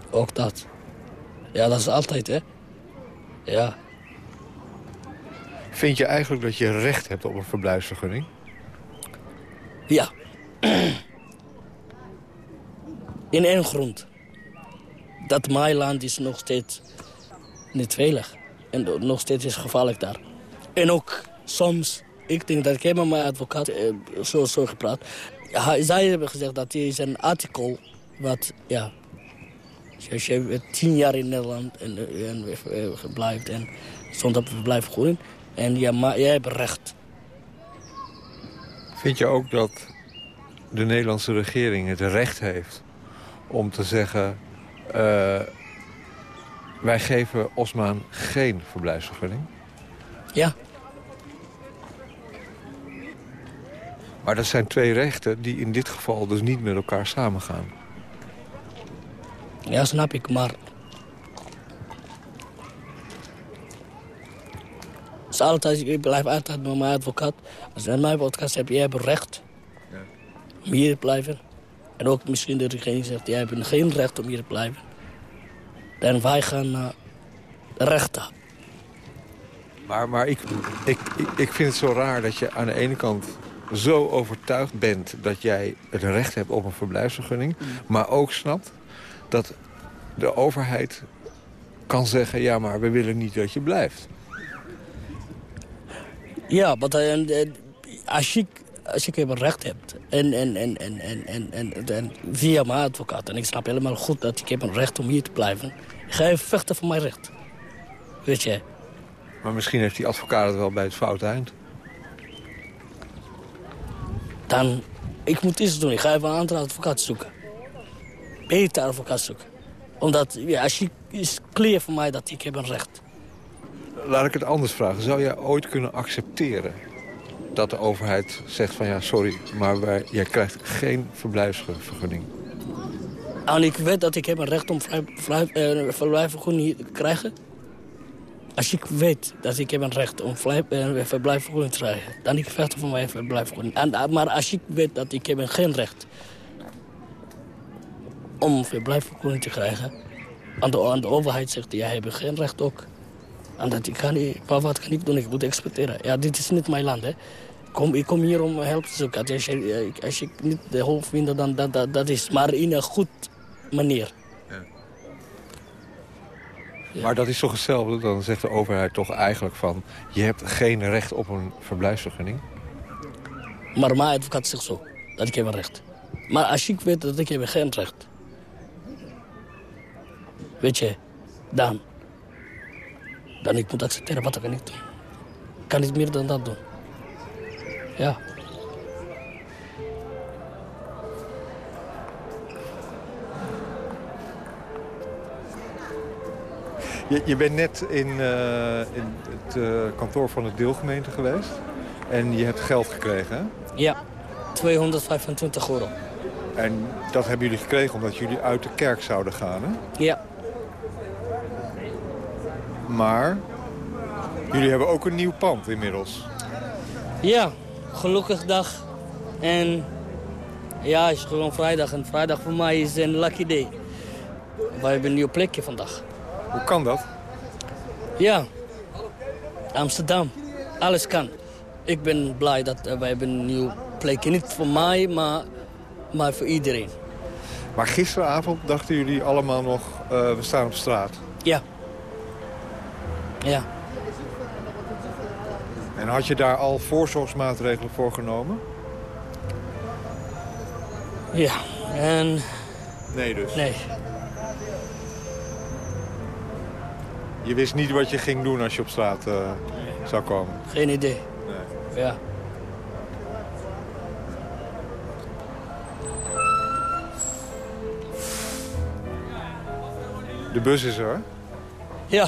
Ook dat. Ja, dat is altijd, hè. Ja. Vind je eigenlijk dat je recht hebt op een verblijfsvergunning? Ja. [CLEARS THROAT] In één grond. Dat mijn land is nog steeds niet veilig. En nog steeds is gevaarlijk daar. En ook soms, ik denk dat ik heb met mijn advocaat eh, zo, zo gepraat. Hij, zij hebben gezegd dat er is een artikel wat, ja... Als je tien jaar in Nederland en, en, en blijft en zonder verblijfvergunning... en ja, maar jij hebt recht. Vind je ook dat de Nederlandse regering het recht heeft om te zeggen... Uh, wij geven Osman geen verblijfsvergunning? Ja. Maar dat zijn twee rechten die in dit geval dus niet met elkaar samengaan. Ja, snap ik, maar... Dus altijd, ik blijf altijd met mijn advocaat. Als je mijn podcast hebt, jij hebt recht ja. om hier te blijven. En ook misschien de regering zegt, jij hebt geen recht om hier te blijven. Dan wij gaan naar de rechter. Maar, maar ik, ik, ik vind het zo raar dat je aan de ene kant zo overtuigd bent... dat jij het recht hebt op een verblijfsvergunning... Mm. maar ook snapt dat de overheid kan zeggen... ja, maar we willen niet dat je blijft. Ja, maar uh, als je als je een recht hebt en, en, en, en, en, en, en, via mijn advocaat... en ik snap helemaal goed dat ik heb een recht om hier te blijven... ga je vechten voor mijn recht. Weet je. Maar misschien heeft die advocaat het wel bij het fout eind. Dan, ik moet iets doen. Ik ga even een andere advocaat zoeken. Beter advocaat zoeken. Omdat, ja, als je is clear voor mij dat ik heb een recht. Laat ik het anders vragen. Zou jij ooit kunnen accepteren dat de overheid zegt van ja, sorry, maar wij, jij krijgt geen verblijfsvergunning? En ik weet dat ik heb een recht om eh, verblijfsvergunning te krijgen. Als ik weet dat ik heb een recht om uh, verblijfsvergunning te krijgen, dan ik vechten voor mijn verblijfsvergunning. En, eh, maar als ik weet dat ik heb geen recht om verblijfsvergunning te krijgen, en de, de overheid zegt, jij hebt geen recht ook. En dat ik kan niet, wat kan ik doen? Ik moet exporteren. Ja, dit is niet mijn land, hè. Kom, ik kom hier om hulp te zoeken. Als je, als je niet de hulp vindt, dan dat, dat, dat is maar in een goed manier. Maar dat is toch hetzelfde? Dan zegt de overheid toch eigenlijk van... je hebt geen recht op een verblijfsvergunning? Maar mijn advocaat zegt zo, dat ik heb een recht. Maar als ik weet dat ik heb geen recht... weet je, dan... dan ik moet accepteren wat ik niet doen. Ik kan niet meer dan dat doen. Ja. Je, je bent net in, uh, in het uh, kantoor van de deelgemeente geweest. En je hebt geld gekregen, hè? Ja, 225 euro. En dat hebben jullie gekregen omdat jullie uit de kerk zouden gaan, hè? Ja. Maar jullie hebben ook een nieuw pand inmiddels. Ja, gelukkig dag. En ja, het is gewoon vrijdag. En vrijdag voor mij is een lucky day. Wij hebben een nieuw plekje vandaag. Hoe kan dat? Ja, Amsterdam. Alles kan. Ik ben blij dat wij hebben een nieuw plekje. Niet voor mij, maar, maar voor iedereen. Maar gisteravond dachten jullie allemaal nog, uh, we staan op straat? Ja. Ja. En had je daar al voorzorgsmaatregelen voor genomen? Ja, en... Nee dus? Nee. Je wist niet wat je ging doen als je op straat uh, zou komen? Geen idee. Nee. Ja. De bus is er? Ja.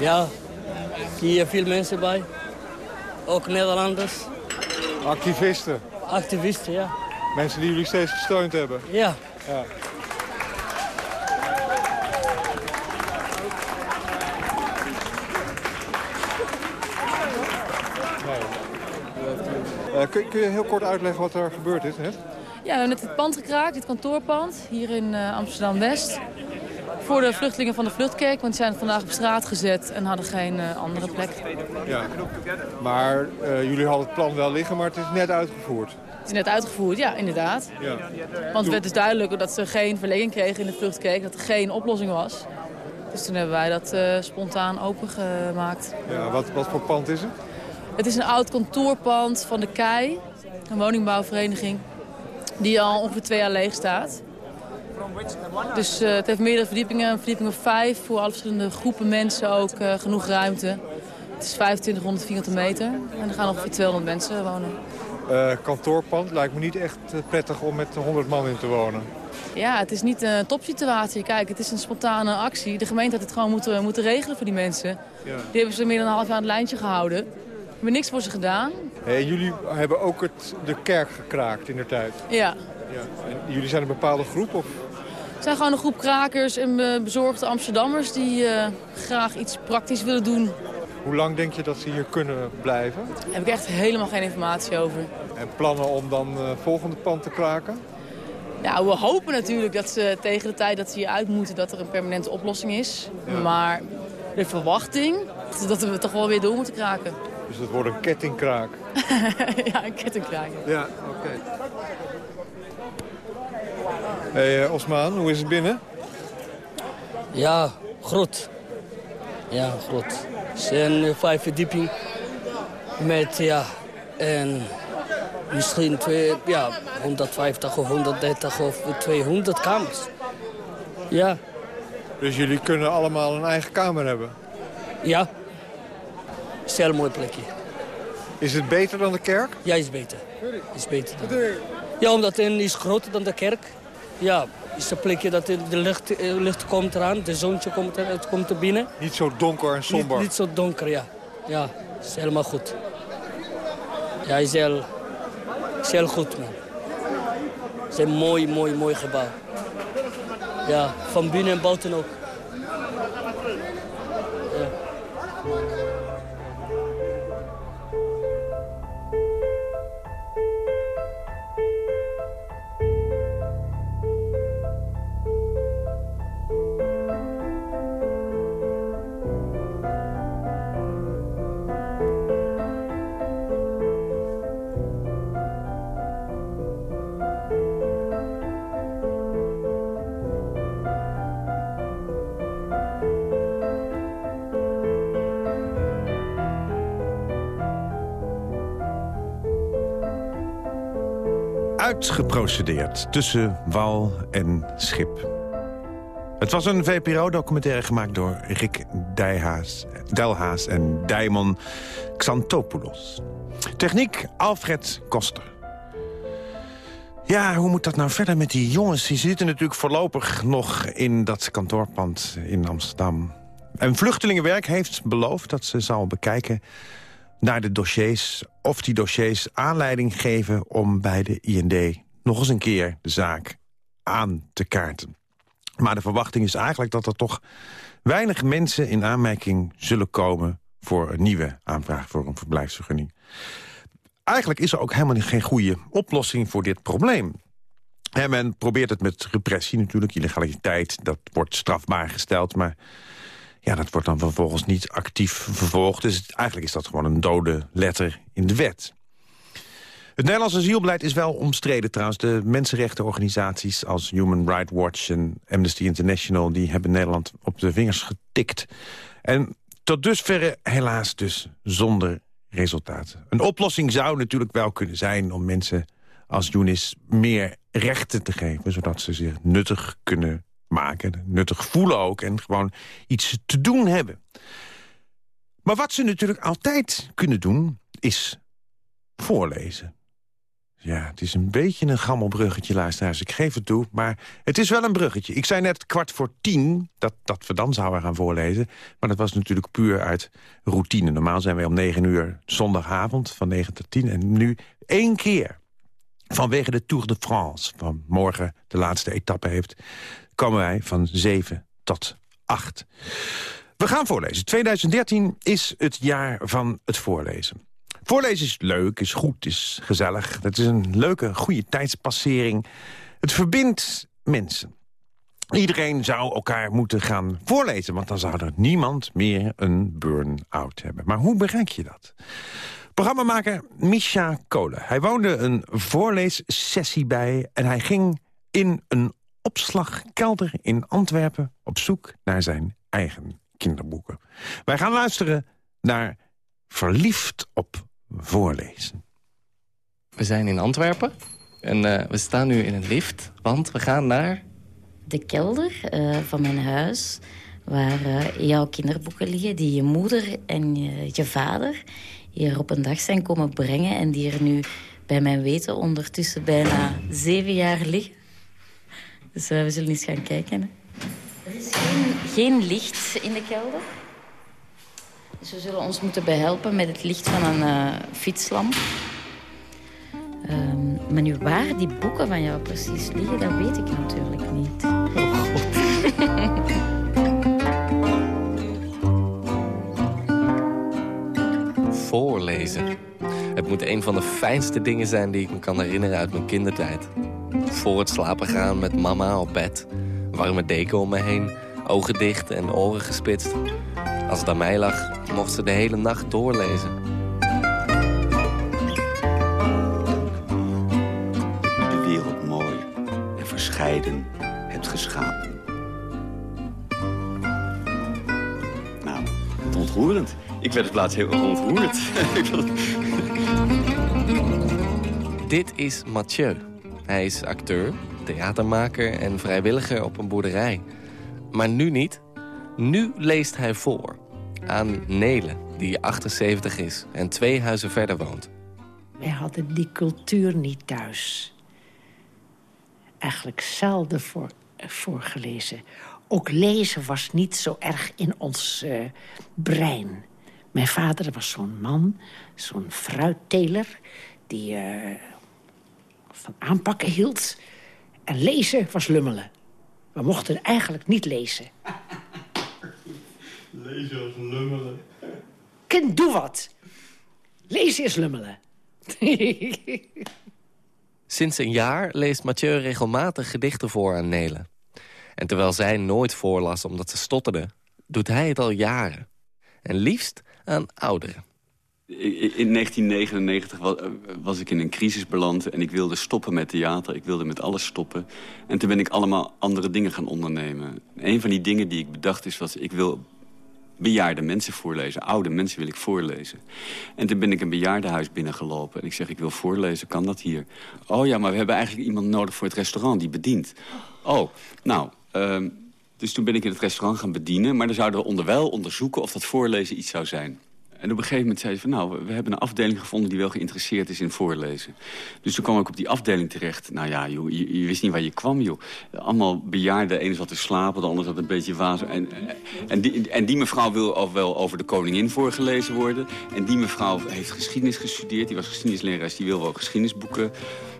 Ja. Zie je veel mensen bij? ook Nederlanders. Activisten? Activisten, ja. Mensen die jullie steeds gesteund hebben? Ja. ja. Uh, kun, kun, je heel kort uitleggen wat er gebeurd is net? Ja, we hebben net het pand gekraakt, dit kantoorpand, hier in uh, Amsterdam-West. Voor de vluchtelingen van de vluchtkerk, want die zijn vandaag op straat gezet en hadden geen uh, andere plek. Ja, maar jullie hadden het plan wel liggen, maar het is net uitgevoerd. Het is net uitgevoerd, ja, inderdaad. Ja. Want het werd dus duidelijk dat ze geen verlenging kregen in de vluchtkerk, dat er geen oplossing was. Dus toen hebben wij dat spontaan opengemaakt. Ja, wat, wat voor pand is het? Het is een oud kantoorpand van de KEI, een woningbouwvereniging, die al ongeveer twee jaar leeg staat. Dus uh, het heeft meerdere verdiepingen, een verdieping of vijf, voor alle verschillende groepen mensen ook uh, genoeg ruimte. Het is 2500 vierkante meter en er gaan ongeveer 200 mensen wonen. Uh, kantoorpand lijkt me niet echt prettig om met 100 man in te wonen. Ja, het is niet een topsituatie. Kijk, het is een spontane actie. De gemeente had het gewoon moeten, moeten regelen voor die mensen. Ja. Die hebben ze meer dan een half jaar aan het lijntje gehouden hebben niks voor ze gedaan. Hey, jullie hebben ook het, de kerk gekraakt in de tijd. Ja. ja. En jullie zijn een bepaalde groep? Of? Het zijn gewoon een groep krakers en bezorgde Amsterdammers die uh, graag iets praktisch willen doen. Hoe lang denk je dat ze hier kunnen blijven? Daar heb ik echt helemaal geen informatie over. En plannen om dan het uh, volgende pand te kraken? Ja, we hopen natuurlijk dat ze tegen de tijd dat ze hier uit moeten... dat er een permanente oplossing is. Ja. Maar de verwachting is dat we het toch wel weer door moeten kraken. Dus dat wordt een kettingkraak. [LAUGHS] ja, een kettingkraak. Ja, oké. Okay. Hey uh, Osmaan, hoe is het binnen? Ja, goed. Ja, goed. Het zijn vijf verdieping met, ja, en misschien twee, ja, 150 of 130 of 200 kamers. Ja. Dus jullie kunnen allemaal een eigen kamer hebben? Ja, is een heel mooi plekje. Is het beter dan de kerk? Ja, is beter. Is beter dan. Ja, omdat het is groter dan de kerk. Ja, is een plekje dat de lucht, eh, lucht komt eraan, de zonnetje komt, er, het komt er binnen. Niet zo donker en somber? Niet, niet zo donker, ja. Ja, is helemaal goed. Ja, is heel, is heel goed, man. Het is een mooi, mooi, mooi gebouw. Ja, van binnen en buiten ook. Tussen wal en schip. Het was een VPRO-documentaire gemaakt door Rick Dijhaas, Delhaas en Dijmon Xantopoulos. Techniek Alfred Koster. Ja, hoe moet dat nou verder met die jongens? Die zitten natuurlijk voorlopig nog in dat kantoorpand in Amsterdam. En Vluchtelingenwerk heeft beloofd dat ze zal bekijken naar de dossiers... of die dossiers aanleiding geven om bij de IND nog eens een keer de zaak aan te kaarten. Maar de verwachting is eigenlijk dat er toch weinig mensen in aanmerking zullen komen... voor een nieuwe aanvraag voor een verblijfsvergunning. Eigenlijk is er ook helemaal geen goede oplossing voor dit probleem. En men probeert het met repressie natuurlijk, illegaliteit. Dat wordt strafbaar gesteld, maar ja, dat wordt dan vervolgens niet actief vervolgd. Dus eigenlijk is dat gewoon een dode letter in de wet. Het Nederlandse asielbeleid is wel omstreden trouwens. De mensenrechtenorganisaties als Human Rights Watch en Amnesty International... die hebben Nederland op de vingers getikt. En tot dusverre helaas dus zonder resultaten. Een oplossing zou natuurlijk wel kunnen zijn om mensen als Younis meer rechten te geven... zodat ze zich nuttig kunnen maken, nuttig voelen ook... en gewoon iets te doen hebben. Maar wat ze natuurlijk altijd kunnen doen, is voorlezen. Ja, het is een beetje een gammel bruggetje, luisteraars. Ik geef het toe, maar het is wel een bruggetje. Ik zei net kwart voor tien dat, dat we dan zouden gaan voorlezen. Maar dat was natuurlijk puur uit routine. Normaal zijn wij om negen uur zondagavond, van negen tot tien. En nu één keer, vanwege de Tour de France... van morgen de laatste etappe heeft... komen wij van zeven tot acht. We gaan voorlezen. 2013 is het jaar van het voorlezen. Voorlezen is leuk, is goed, is gezellig. Het is een leuke, goede tijdspassering. Het verbindt mensen. Iedereen zou elkaar moeten gaan voorlezen... want dan zou er niemand meer een burn-out hebben. Maar hoe bereik je dat? Programmamaker Misha Kolen. Hij woonde een voorleessessie bij... en hij ging in een opslagkelder in Antwerpen... op zoek naar zijn eigen kinderboeken. Wij gaan luisteren naar Verliefd op voorlezen. We zijn in Antwerpen en uh, we staan nu in een lift, want we gaan naar... De kelder uh, van mijn huis, waar uh, jouw kinderboeken liggen... die je moeder en je, je, vader hier op een dag zijn komen brengen... en die er nu bij mijn weten ondertussen bijna zeven jaar liggen. Dus we zullen eens gaan kijken. Hè. Er is geen, geen licht in de kelder. We zullen ons moeten behelpen met het licht van een uh, fietslamp. Um, maar nu waar die boeken van jou precies liggen, dat weet ik natuurlijk niet. Oh [LAUGHS] god. Voorlezen. Het moet een van de fijnste dingen zijn die ik me kan herinneren uit mijn kindertijd. Voor het slapen gaan met mama op bed. Warme deken om me heen, ogen dicht en oren gespitst. Als het aan mij lag, mocht ze de hele nacht doorlezen. De wereld mooi en verscheiden hebt geschapen. Nou, ontroerend. Ik werd het plaats heel ontroerd. [LAUGHS] Dit is Mathieu. Hij is acteur, theatermaker en vrijwilliger op een boerderij. Maar nu niet. Nu leest hij voor aan Nele, die 78 is en twee huizen verder woont. Wij hadden die cultuur niet thuis. Eigenlijk zelden voor, voorgelezen. Ook lezen was niet zo erg in ons uh, brein. Mijn vader was zo'n man, zo'n fruitteler... die uh, van aanpakken hield. En lezen was lummelen. We mochten eigenlijk niet lezen. Lezen als lummelen. Kind, doe wat. Lezen is lummelen. [LAUGHS] Sinds een jaar leest Mathieu regelmatig gedichten voor aan Nele. En terwijl zij nooit voorlas omdat ze stotterde... doet hij het al jaren. En liefst aan ouderen. In 1999 was ik in een crisis beland en ik wilde stoppen met theater. Ik wilde met alles stoppen. En toen ben ik allemaal andere dingen gaan ondernemen. Een van die dingen die ik bedacht is... was ik wil bejaarde mensen voorlezen. Oude mensen wil ik voorlezen. En toen ben ik een bejaardenhuis binnengelopen. En ik zeg, ik wil voorlezen, kan dat hier? Oh ja, maar we hebben eigenlijk iemand nodig voor het restaurant die bedient. Oh, nou... Um, dus toen ben ik in het restaurant gaan bedienen. Maar dan zouden we onderwijl onderzoeken of dat voorlezen iets zou zijn. En op een gegeven moment zei ze van... nou, we hebben een afdeling gevonden die wel geïnteresseerd is in voorlezen. Dus toen kwam ik op die afdeling terecht. Nou ja, joh, je, wist niet waar je kwam, joh. Allemaal bejaarden. De ene zat te slapen, de ander zat een beetje wazen. En, en, die, en die mevrouw wil wel over de koningin voorgelezen worden. En die mevrouw heeft geschiedenis gestudeerd. Die was geschiedenislerares, die wil wel geschiedenisboeken.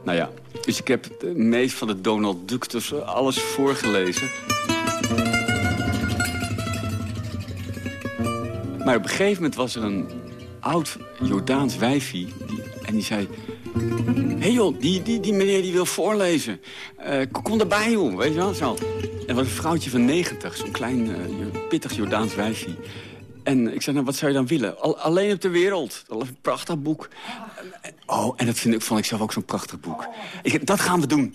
Nou ja, dus ik heb het meest van de Donald Duck, alles voorgelezen. Maar op een gegeven moment was er een oud Jordaans wijfie... Die, en die zei... Hé hey joh, die, die, die meneer die wil voorlezen. Uh, kom erbij joh, weet je wel zo. En was een vrouwtje van 90, zo'n klein, uh, pittig Jordaans wijfie. En ik zei, nou, wat zou je dan willen? alleen op de wereld. Dat is een prachtig boek. Oh, en dat vind ik, vond ik zelf ook zo'n prachtig boek. Ik, dat gaan we doen.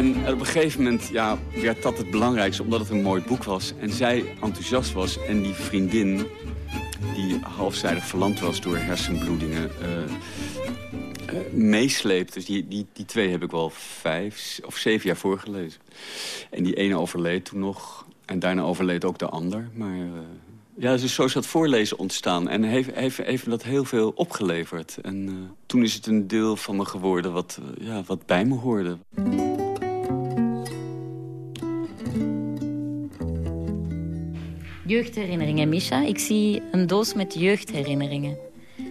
En op een gegeven moment ja, werd dat het belangrijkste, omdat het een mooi boek was. En zij enthousiast was en die vriendin, die halfzijdig verlamd was door hersenbloedingen, uh, uh, meesleept. Dus die, die, die twee heb ik wel vijf of zeven jaar voorgelezen. En die ene overleed toen nog. En daarna overleed ook de ander. Maar uh, Ja, dus zo is dat voorlezen ontstaan. En heeft, heeft, heeft dat heel veel opgeleverd. En toen is het een deel van me geworden wat, ja, wat bij me hoorde. Jeugdherinneringen, Misha. Ik zie een doos met jeugdherinneringen.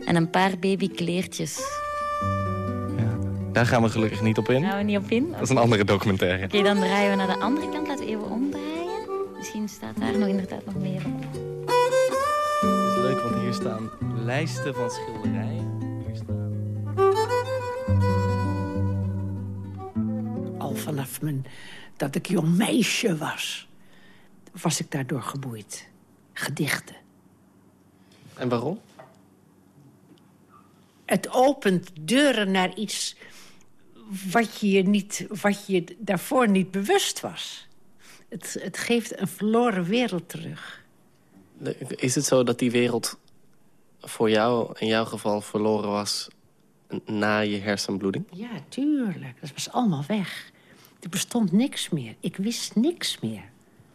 En een paar babykleertjes. Daar gaan we gelukkig niet op in. Gaan we niet op in? Dat is een andere documentaire. Oké, dan draaien we naar de andere kant. Laten we even omdraaien. Misschien staat daar nog inderdaad nog meer op. Het is leuk, want hier staan lijsten van schilderijen. Hier staan... Al vanaf mijn, dat ik jong meisje was, was ik daardoor geboeid. Gedichten. En waarom? Het opent deuren naar iets wat je, niet, wat je daarvoor niet bewust was. Het, het geeft een verloren wereld terug. Is het zo dat die wereld voor jou, in jouw geval, verloren was na je hersenbloeding? Ja, tuurlijk. Dat was allemaal weg. Er bestond niks meer. Ik wist niks meer.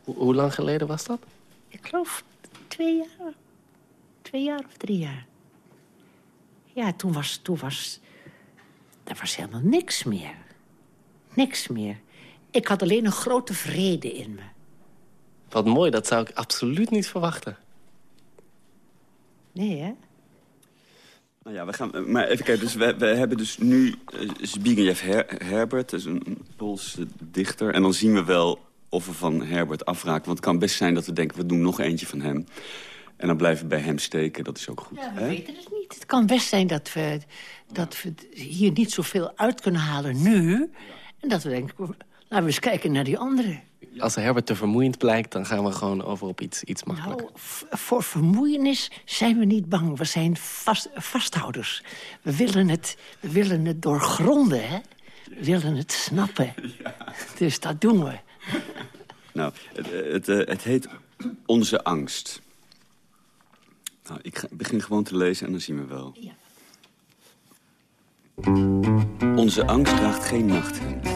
Ho hoe lang geleden was dat? Ik geloof twee jaar. Twee jaar of drie jaar. Ja, toen was... Toen was er was helemaal niks meer. Niks meer. Ik had alleen een grote vrede in me. Wat mooi, dat zou ik absoluut niet verwachten. Nee, hè? Nou ja, we gaan, maar even kijken. Dus we, we hebben dus nu uh, Zbigniew Her Herbert, een, een Poolse dichter. En dan zien we wel of we van Herbert afraken. Want het kan best zijn dat we denken, we doen nog eentje van hem. En dan blijven we bij hem steken, dat is ook goed. Ja, we hè? weten het niet. Het kan best zijn dat we, dat we hier niet zoveel uit kunnen halen nu. En dat we denken, laten we eens kijken naar die andere. Als Herbert te vermoeiend blijkt, dan gaan we gewoon over op iets, iets makkelijker. Nou, voor vermoeienis zijn we niet bang. We zijn vast, vasthouders. We willen, het, we willen het doorgronden, hè? We willen het snappen. [LAUGHS] Dus dat doen we. Nou, het, het, het, het heet Onze Angst. Nou, ik ga, begin gewoon te lezen en dan zien we wel. Ja. Onze angst draagt geen nachthemd.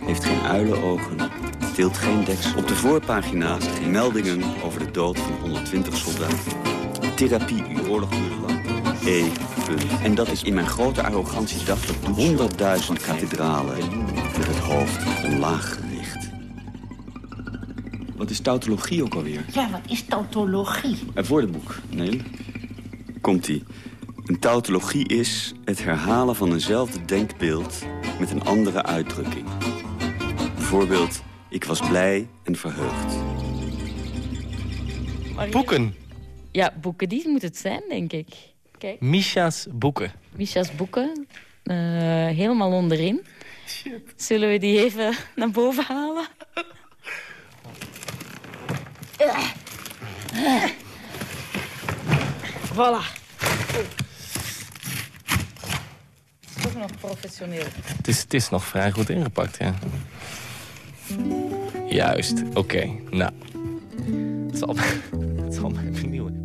Heeft geen uilenogen. Tilt geen deks. Op de voorpagina's geen meldingen over de dood van 120 soldaten. Therapie, uw oorlog lang. E. Punt. En dat is in mijn grote arrogantie dacht ik honderdduizend kathedralen met het hoofd omlaag. Wat is tautologie ook alweer? Ja, wat is tautologie? Het woordenboek, Neel. Komt-ie. Een tautologie is het herhalen van eenzelfde denkbeeld met een andere uitdrukking. Bijvoorbeeld, ik was blij en verheugd. Boeken. Ja, boeken, die moet het zijn, denk ik. Kijk, Misha's boeken. Misha's boeken. Uh, helemaal onderin. Zullen we die even naar boven halen? Voilà. Toch nog professioneel. Het is, het is nog vrij goed ingepakt, ja. Juist, oké. Okay. Nou, het zal, [LAUGHS] het zal mij vernieuwen.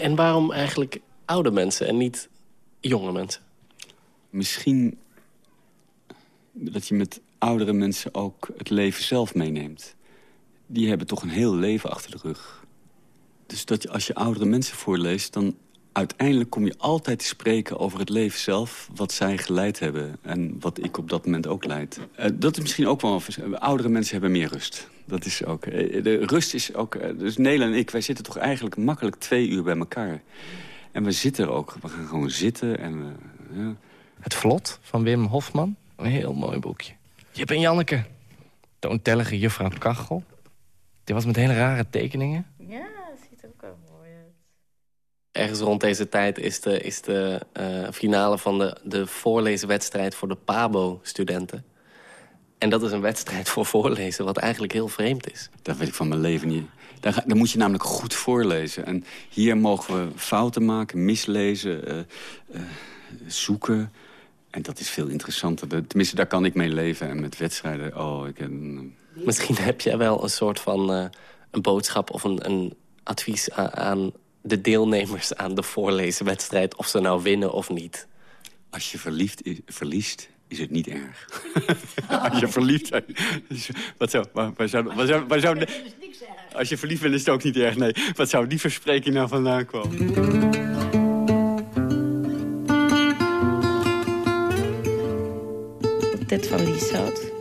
En waarom eigenlijk oude mensen en niet jonge mensen? Misschien dat je met oudere mensen ook het leven zelf meeneemt. Die hebben toch een heel leven achter de rug. Dus dat als je oudere mensen voorleest... dan uiteindelijk kom je altijd te spreken over het leven zelf... wat zij geleid hebben en wat ik op dat moment ook leid. Uh, dat is misschien ook wel... Oudere mensen hebben meer rust. Dat is ook... Uh, de rust is ook... Uh, dus Nela en ik, wij zitten toch eigenlijk makkelijk twee uur bij elkaar. En we zitten er ook. We gaan gewoon zitten en we... Ja. Het Vlot van Wim Hofman. Een heel mooi boekje. Jip en Janneke. De ontellige juffrouw Kachel. Die was met hele rare tekeningen. Ja, dat ziet er ook wel mooi uit. Ergens rond deze tijd is de, is de uh, finale van de, de voorlezenwedstrijd voor de PABO-studenten. En dat is een wedstrijd voor voorlezen, wat eigenlijk heel vreemd is. Dat weet ik van mijn leven niet. Daar, daar moet je namelijk goed voorlezen. En hier mogen we fouten maken, mislezen, uh, uh, zoeken... En dat is veel interessanter. Tenminste, daar kan ik mee leven. En met wedstrijden, oh, ik heb... Misschien heb jij wel een soort van uh, een boodschap of een, een advies aan, aan, de deelnemers aan de voorlezenwedstrijd... of ze nou winnen of niet. Als je verliefd is, verliest, is het niet erg. [LAUGHS] als je verliefd bent... [LAUGHS] Wat zou... Waar, waar zou, waar zou, waar zou als je verliefd bent, is het ook niet erg, nee. Wat zou die verspreking nou vandaan komen? Dit van Lieshout.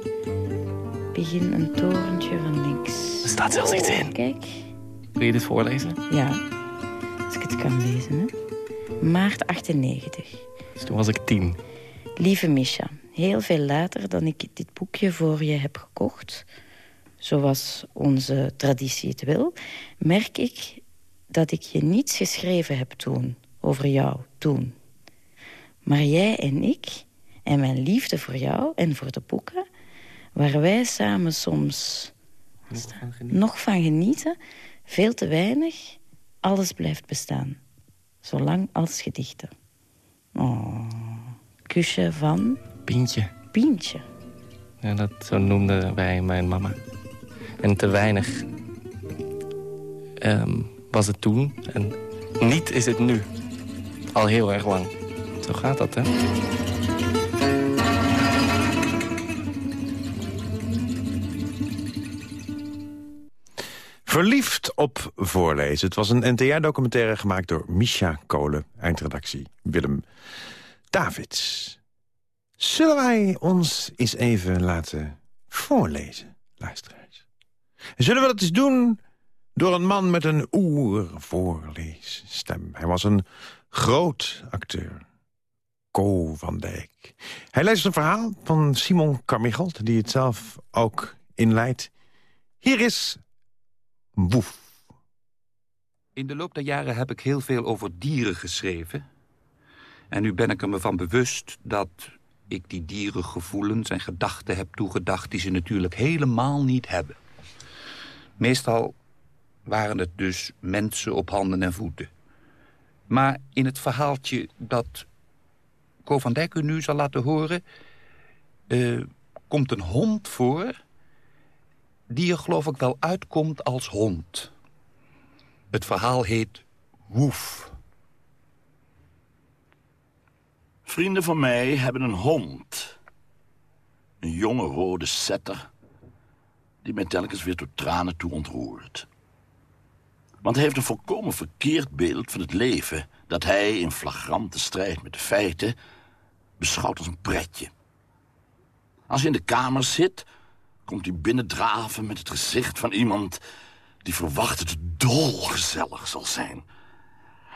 Begin een torentje van niks. Er staat zelfs iets in. Kijk. Wil je dit voorlezen? Ja, als ik het kan lezen. Hè. Maart 98. Dus toen was ik tien. Lieve Misha, heel veel later dan ik dit boekje voor je heb gekocht... zoals onze traditie het wil... merk ik dat ik je niets geschreven heb toen, over jou, toen. Maar jij en ik, en mijn liefde voor jou en voor de boeken... waar wij samen soms nog van genieten, veel te weinig, alles blijft bestaan. Zolang als gedichten. Oh, kusje van... Pientje. Pientje. Ja, dat, zo noemden wij mijn mama. En te weinig ehm, was het toen. En niet is het nu. Al heel erg lang. Zo gaat dat, hè? Verliefd op voorlezen. Het was een NTR-documentaire gemaakt door Misha Kolen. Eindredactie Willem Davids. Zullen wij ons eens even laten voorlezen, luisteraars? En zullen we dat eens doen door een man met een oervoorleesstem. Hij was een groot acteur. Ko van Dijk. Hij leest een verhaal van Simon Carmichelt, die het zelf ook inleidt. Hier is Woef. In de loop der jaren heb ik heel veel over dieren geschreven. En nu ben ik er me van bewust dat ik die dieren gevoelens en gedachten heb toegedacht... die ze natuurlijk helemaal niet hebben. Meestal waren het dus mensen op handen en voeten. Maar in het verhaaltje dat Co van Dijk u nu zal laten horen... Uh, komt een hond voor die er geloof ik wel uitkomt als hond. Het verhaal heet Woef. Vrienden van mij hebben een hond. Een jonge rode setter... die mij telkens weer tot tranen toe ontroert. Want hij heeft een volkomen verkeerd beeld van het leven... dat hij in flagrante strijd met de feiten beschouwt als een pretje. Als hij in de kamer zit, komt hij binnendraven met het gezicht van iemand... die verwacht het dolgezellig zal zijn.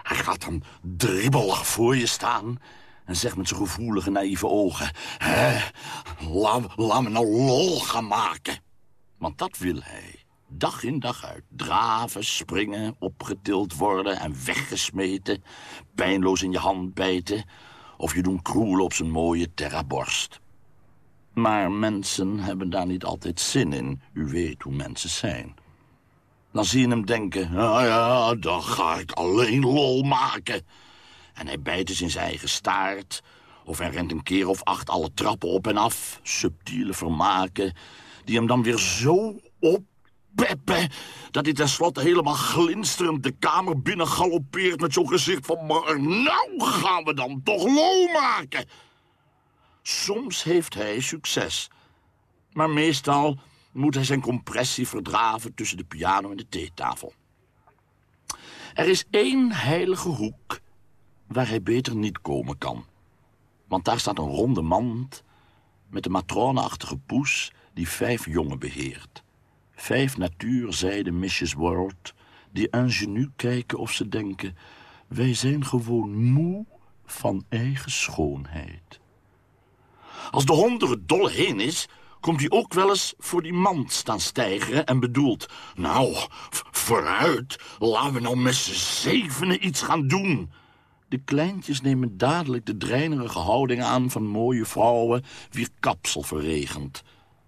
Hij gaat dan dribbelig voor je staan... en zegt met zijn gevoelige, naïeve ogen... Hé, laat, laat me nou lol gaan maken. Want dat wil hij. Dag in dag uit. Draven, springen, opgetild worden en weggesmeten. Pijnloos in je hand bijten. Of je doen kroelen op zijn mooie terraborst. Maar mensen hebben daar niet altijd zin in. U weet hoe mensen zijn. Dan zie je hem denken, ah ja, dan ga ik alleen lol maken. En hij bijt eens in zijn eigen staart. Of hij rent een keer of acht alle trappen op en af. Subtiele vermaken. Die hem dan weer zo oppeppen... dat hij tenslotte helemaal glinsterend de kamer binnen galoppeert... met zo'n gezicht van, maar nou gaan we dan toch lol maken... Soms heeft hij succes. Maar meestal moet hij zijn compressie verdraven tussen de piano en de theetafel. Er is één heilige hoek waar hij beter niet komen kan. Want daar staat een ronde mand met een matroneachtige poes die vijf jongen beheert. Vijf natuurzijde Mrs. World die ingenu kijken of ze denken... wij zijn gewoon moe van eigen schoonheid. Als de hond er dol heen is, komt hij ook wel eens voor die mand staan stijgeren en bedoelt... Nou, vooruit, laten we nou met z'n zevenen iets gaan doen. De kleintjes nemen dadelijk de dreinerige houding aan van mooie vrouwen... wie kapsel verregent.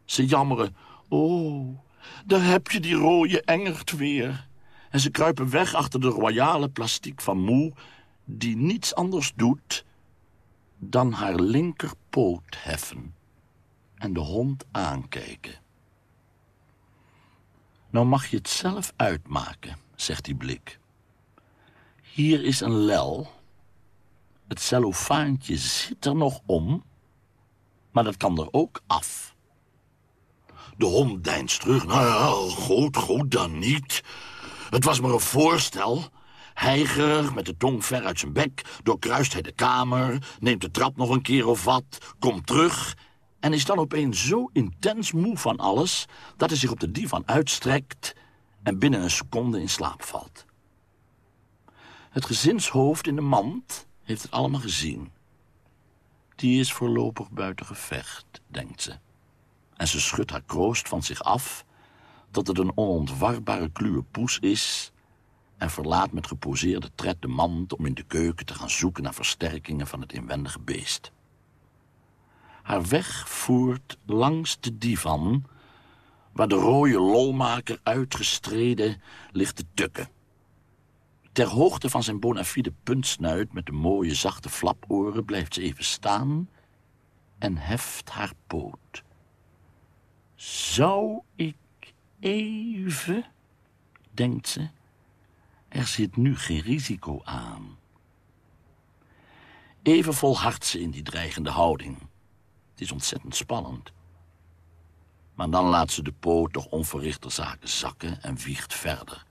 Ze jammeren, oh, daar heb je die rode engert weer. En ze kruipen weg achter de royale plastiek van Moe... die niets anders doet dan haar linkerpoot heffen en de hond aankijken. Nou mag je het zelf uitmaken, zegt die blik. Hier is een lel Het cellofaantje zit er nog om, maar dat kan er ook af. De hond deinst terug. Nou goed, goed, dan niet. Het was maar een voorstel. Heigerig, met de tong ver uit zijn bek, doorkruist hij de kamer... neemt de trap nog een keer of wat, komt terug... en is dan opeens zo intens moe van alles... dat hij zich op de divan uitstrekt en binnen een seconde in slaap valt. Het gezinshoofd in de mand heeft het allemaal gezien. Die is voorlopig buiten gevecht, denkt ze. En ze schudt haar kroost van zich af... dat het een onontwarbare kluwe poes is... en verlaat met geposeerde tred de mand... om in de keuken te gaan zoeken naar versterkingen van het inwendige beest. Haar weg voert langs de divan... waar de rode lolmaker uitgestreden ligt te tukken. Ter hoogte van zijn bona fide puntsnuit met de mooie zachte flaporen blijft ze even staan en heft haar poot. Zou ik even, denkt ze, er zit nu geen risico aan. Even volhardt ze in die dreigende houding. Het is ontzettend spannend. Maar dan laat ze de poot toch onverrichter zaken zakken en wiegt verder.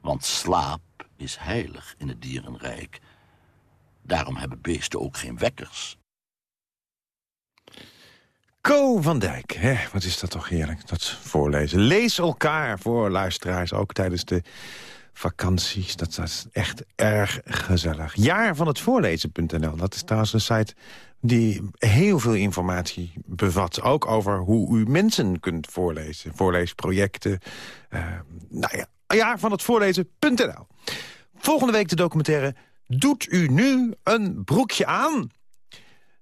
Want slaap is heilig in het dierenrijk. Daarom hebben beesten ook geen wekkers. Co van Dijk, hè, wat is dat toch heerlijk, dat voorlezen. Lees elkaar voor luisteraars, ook tijdens de vakanties. Dat, is echt erg gezellig. Jaar van het voorlezen.nl, dat is trouwens een site die heel veel informatie bevat. Ook over hoe u mensen kunt voorlezen. Voorleesprojecten. Uh, nou ja, jaar van het voorlezen.nl. Volgende week de documentaire Doet u nu een broekje aan?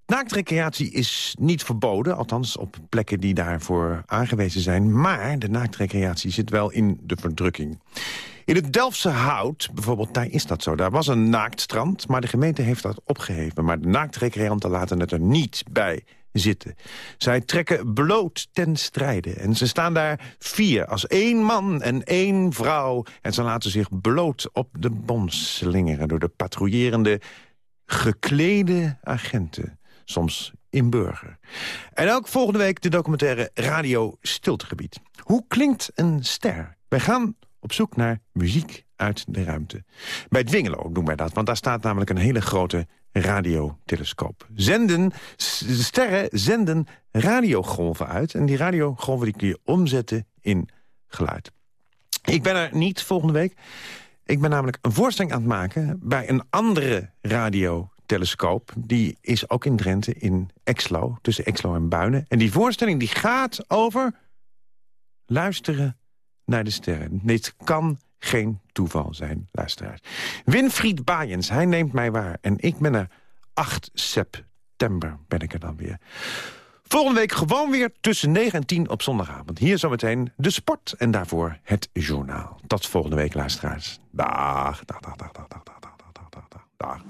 Naaktrecreatie is niet verboden, althans op plekken die daarvoor aangewezen zijn. Maar de naaktrecreatie zit wel in de verdrukking. In het Delftse Hout, bijvoorbeeld, daar is dat zo. Daar was een naaktstrand, maar de gemeente heeft dat opgeheven. Maar de naaktrecreanten laten het er niet bij zitten. Zij trekken bloot ten strijde. En ze staan daar vier, als één man en één vrouw. En ze laten zich bloot op de bons slingeren... door de patrouillerende, geklede agenten. Soms in burger. En ook volgende week de documentaire Radio Stiltegebied. Hoe klinkt een ster? Wij gaan op zoek naar muziek uit de ruimte. Bij Dwingelo doen wij dat, want daar staat namelijk een hele grote radiotelescoop. Zenden, sterren zenden radiogolven uit. En die radiogolven die kun je omzetten in geluid. Ik ben er niet volgende week. Ik ben namelijk een voorstelling aan het maken bij een andere radiotelescoop. Die is ook in Drenthe, in Exlo, tussen Exlo en Buinen. En die voorstelling die gaat over luisteren naar de sterren. Dit kan geen toeval zijn, luisteraars. Winfried Baaiens, hij neemt mij waar. En ik ben er 8 september, ben ik er dan weer. Volgende week gewoon weer tussen 9 en 10 op zondagavond. Hier zometeen de sport en daarvoor het journaal. Tot volgende week, luisteraars. Dag, dag, dag, dag, dag, dag, dag.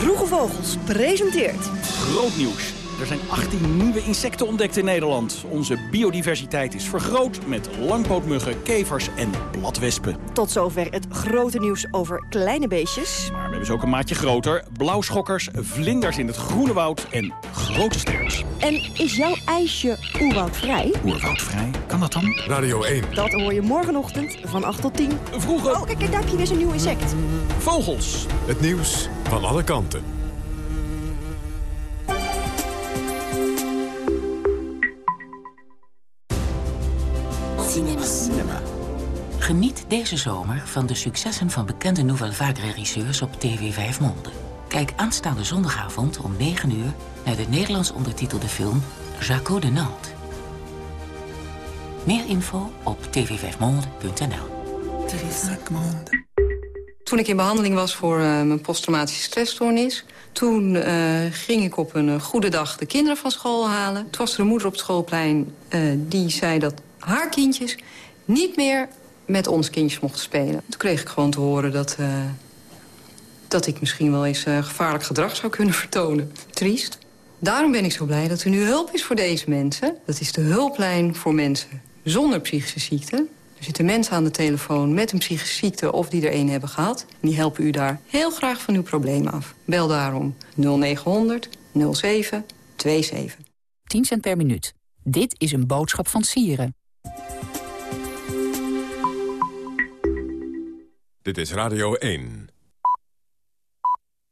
Vroege Vogels presenteert... Groot nieuws. Er zijn 18 nieuwe insecten ontdekt in Nederland. Onze biodiversiteit is vergroot met langpootmuggen, kevers en bladwespen. Tot zover het grote nieuws over kleine beestjes. Maar we hebben ze ook een maatje groter. Blauwschokkers, vlinders in het groene woud en grote sterren. En is jouw ijsje oerwoudvrij? Oerwoudvrij? Kan dat dan? Radio 1. Dat hoor je morgenochtend van 8 tot 10. Vroeger. Oh, kijk, daar heb je weer een nieuw insect. Vogels. Het nieuws van alle kanten. Geniet deze zomer van de successen van bekende Nouvelle Vague-regisseurs op TV 5 Monde. Kijk aanstaande zondagavond om 9 uur naar de Nederlands ondertitelde film Jaco de Nantes. Meer info op tv5monde.nl. Toen ik in behandeling was voor uh, mijn posttraumatische stressstoornis... toen uh, ging ik op een uh, goede dag de kinderen van school halen. Toen was er een moeder op het schoolplein die zei dat haar kindjes niet meer met ons kindjes mochten spelen. Toen kreeg ik gewoon te horen dat, uh, dat ik misschien wel eens uh, gevaarlijk gedrag zou kunnen [LAUGHS] vertonen. Triest. Daarom ben ik zo blij dat er nu hulp is voor deze mensen. Dat is de hulplijn voor mensen zonder psychische ziekte. Er zitten mensen aan de telefoon met een psychische ziekte of die er een hebben gehad. Die helpen u daar heel graag van uw probleem af. Bel daarom 0900 0727. 10 cent per minuut. Dit is een boodschap van Sieren. Dit is Radio 1.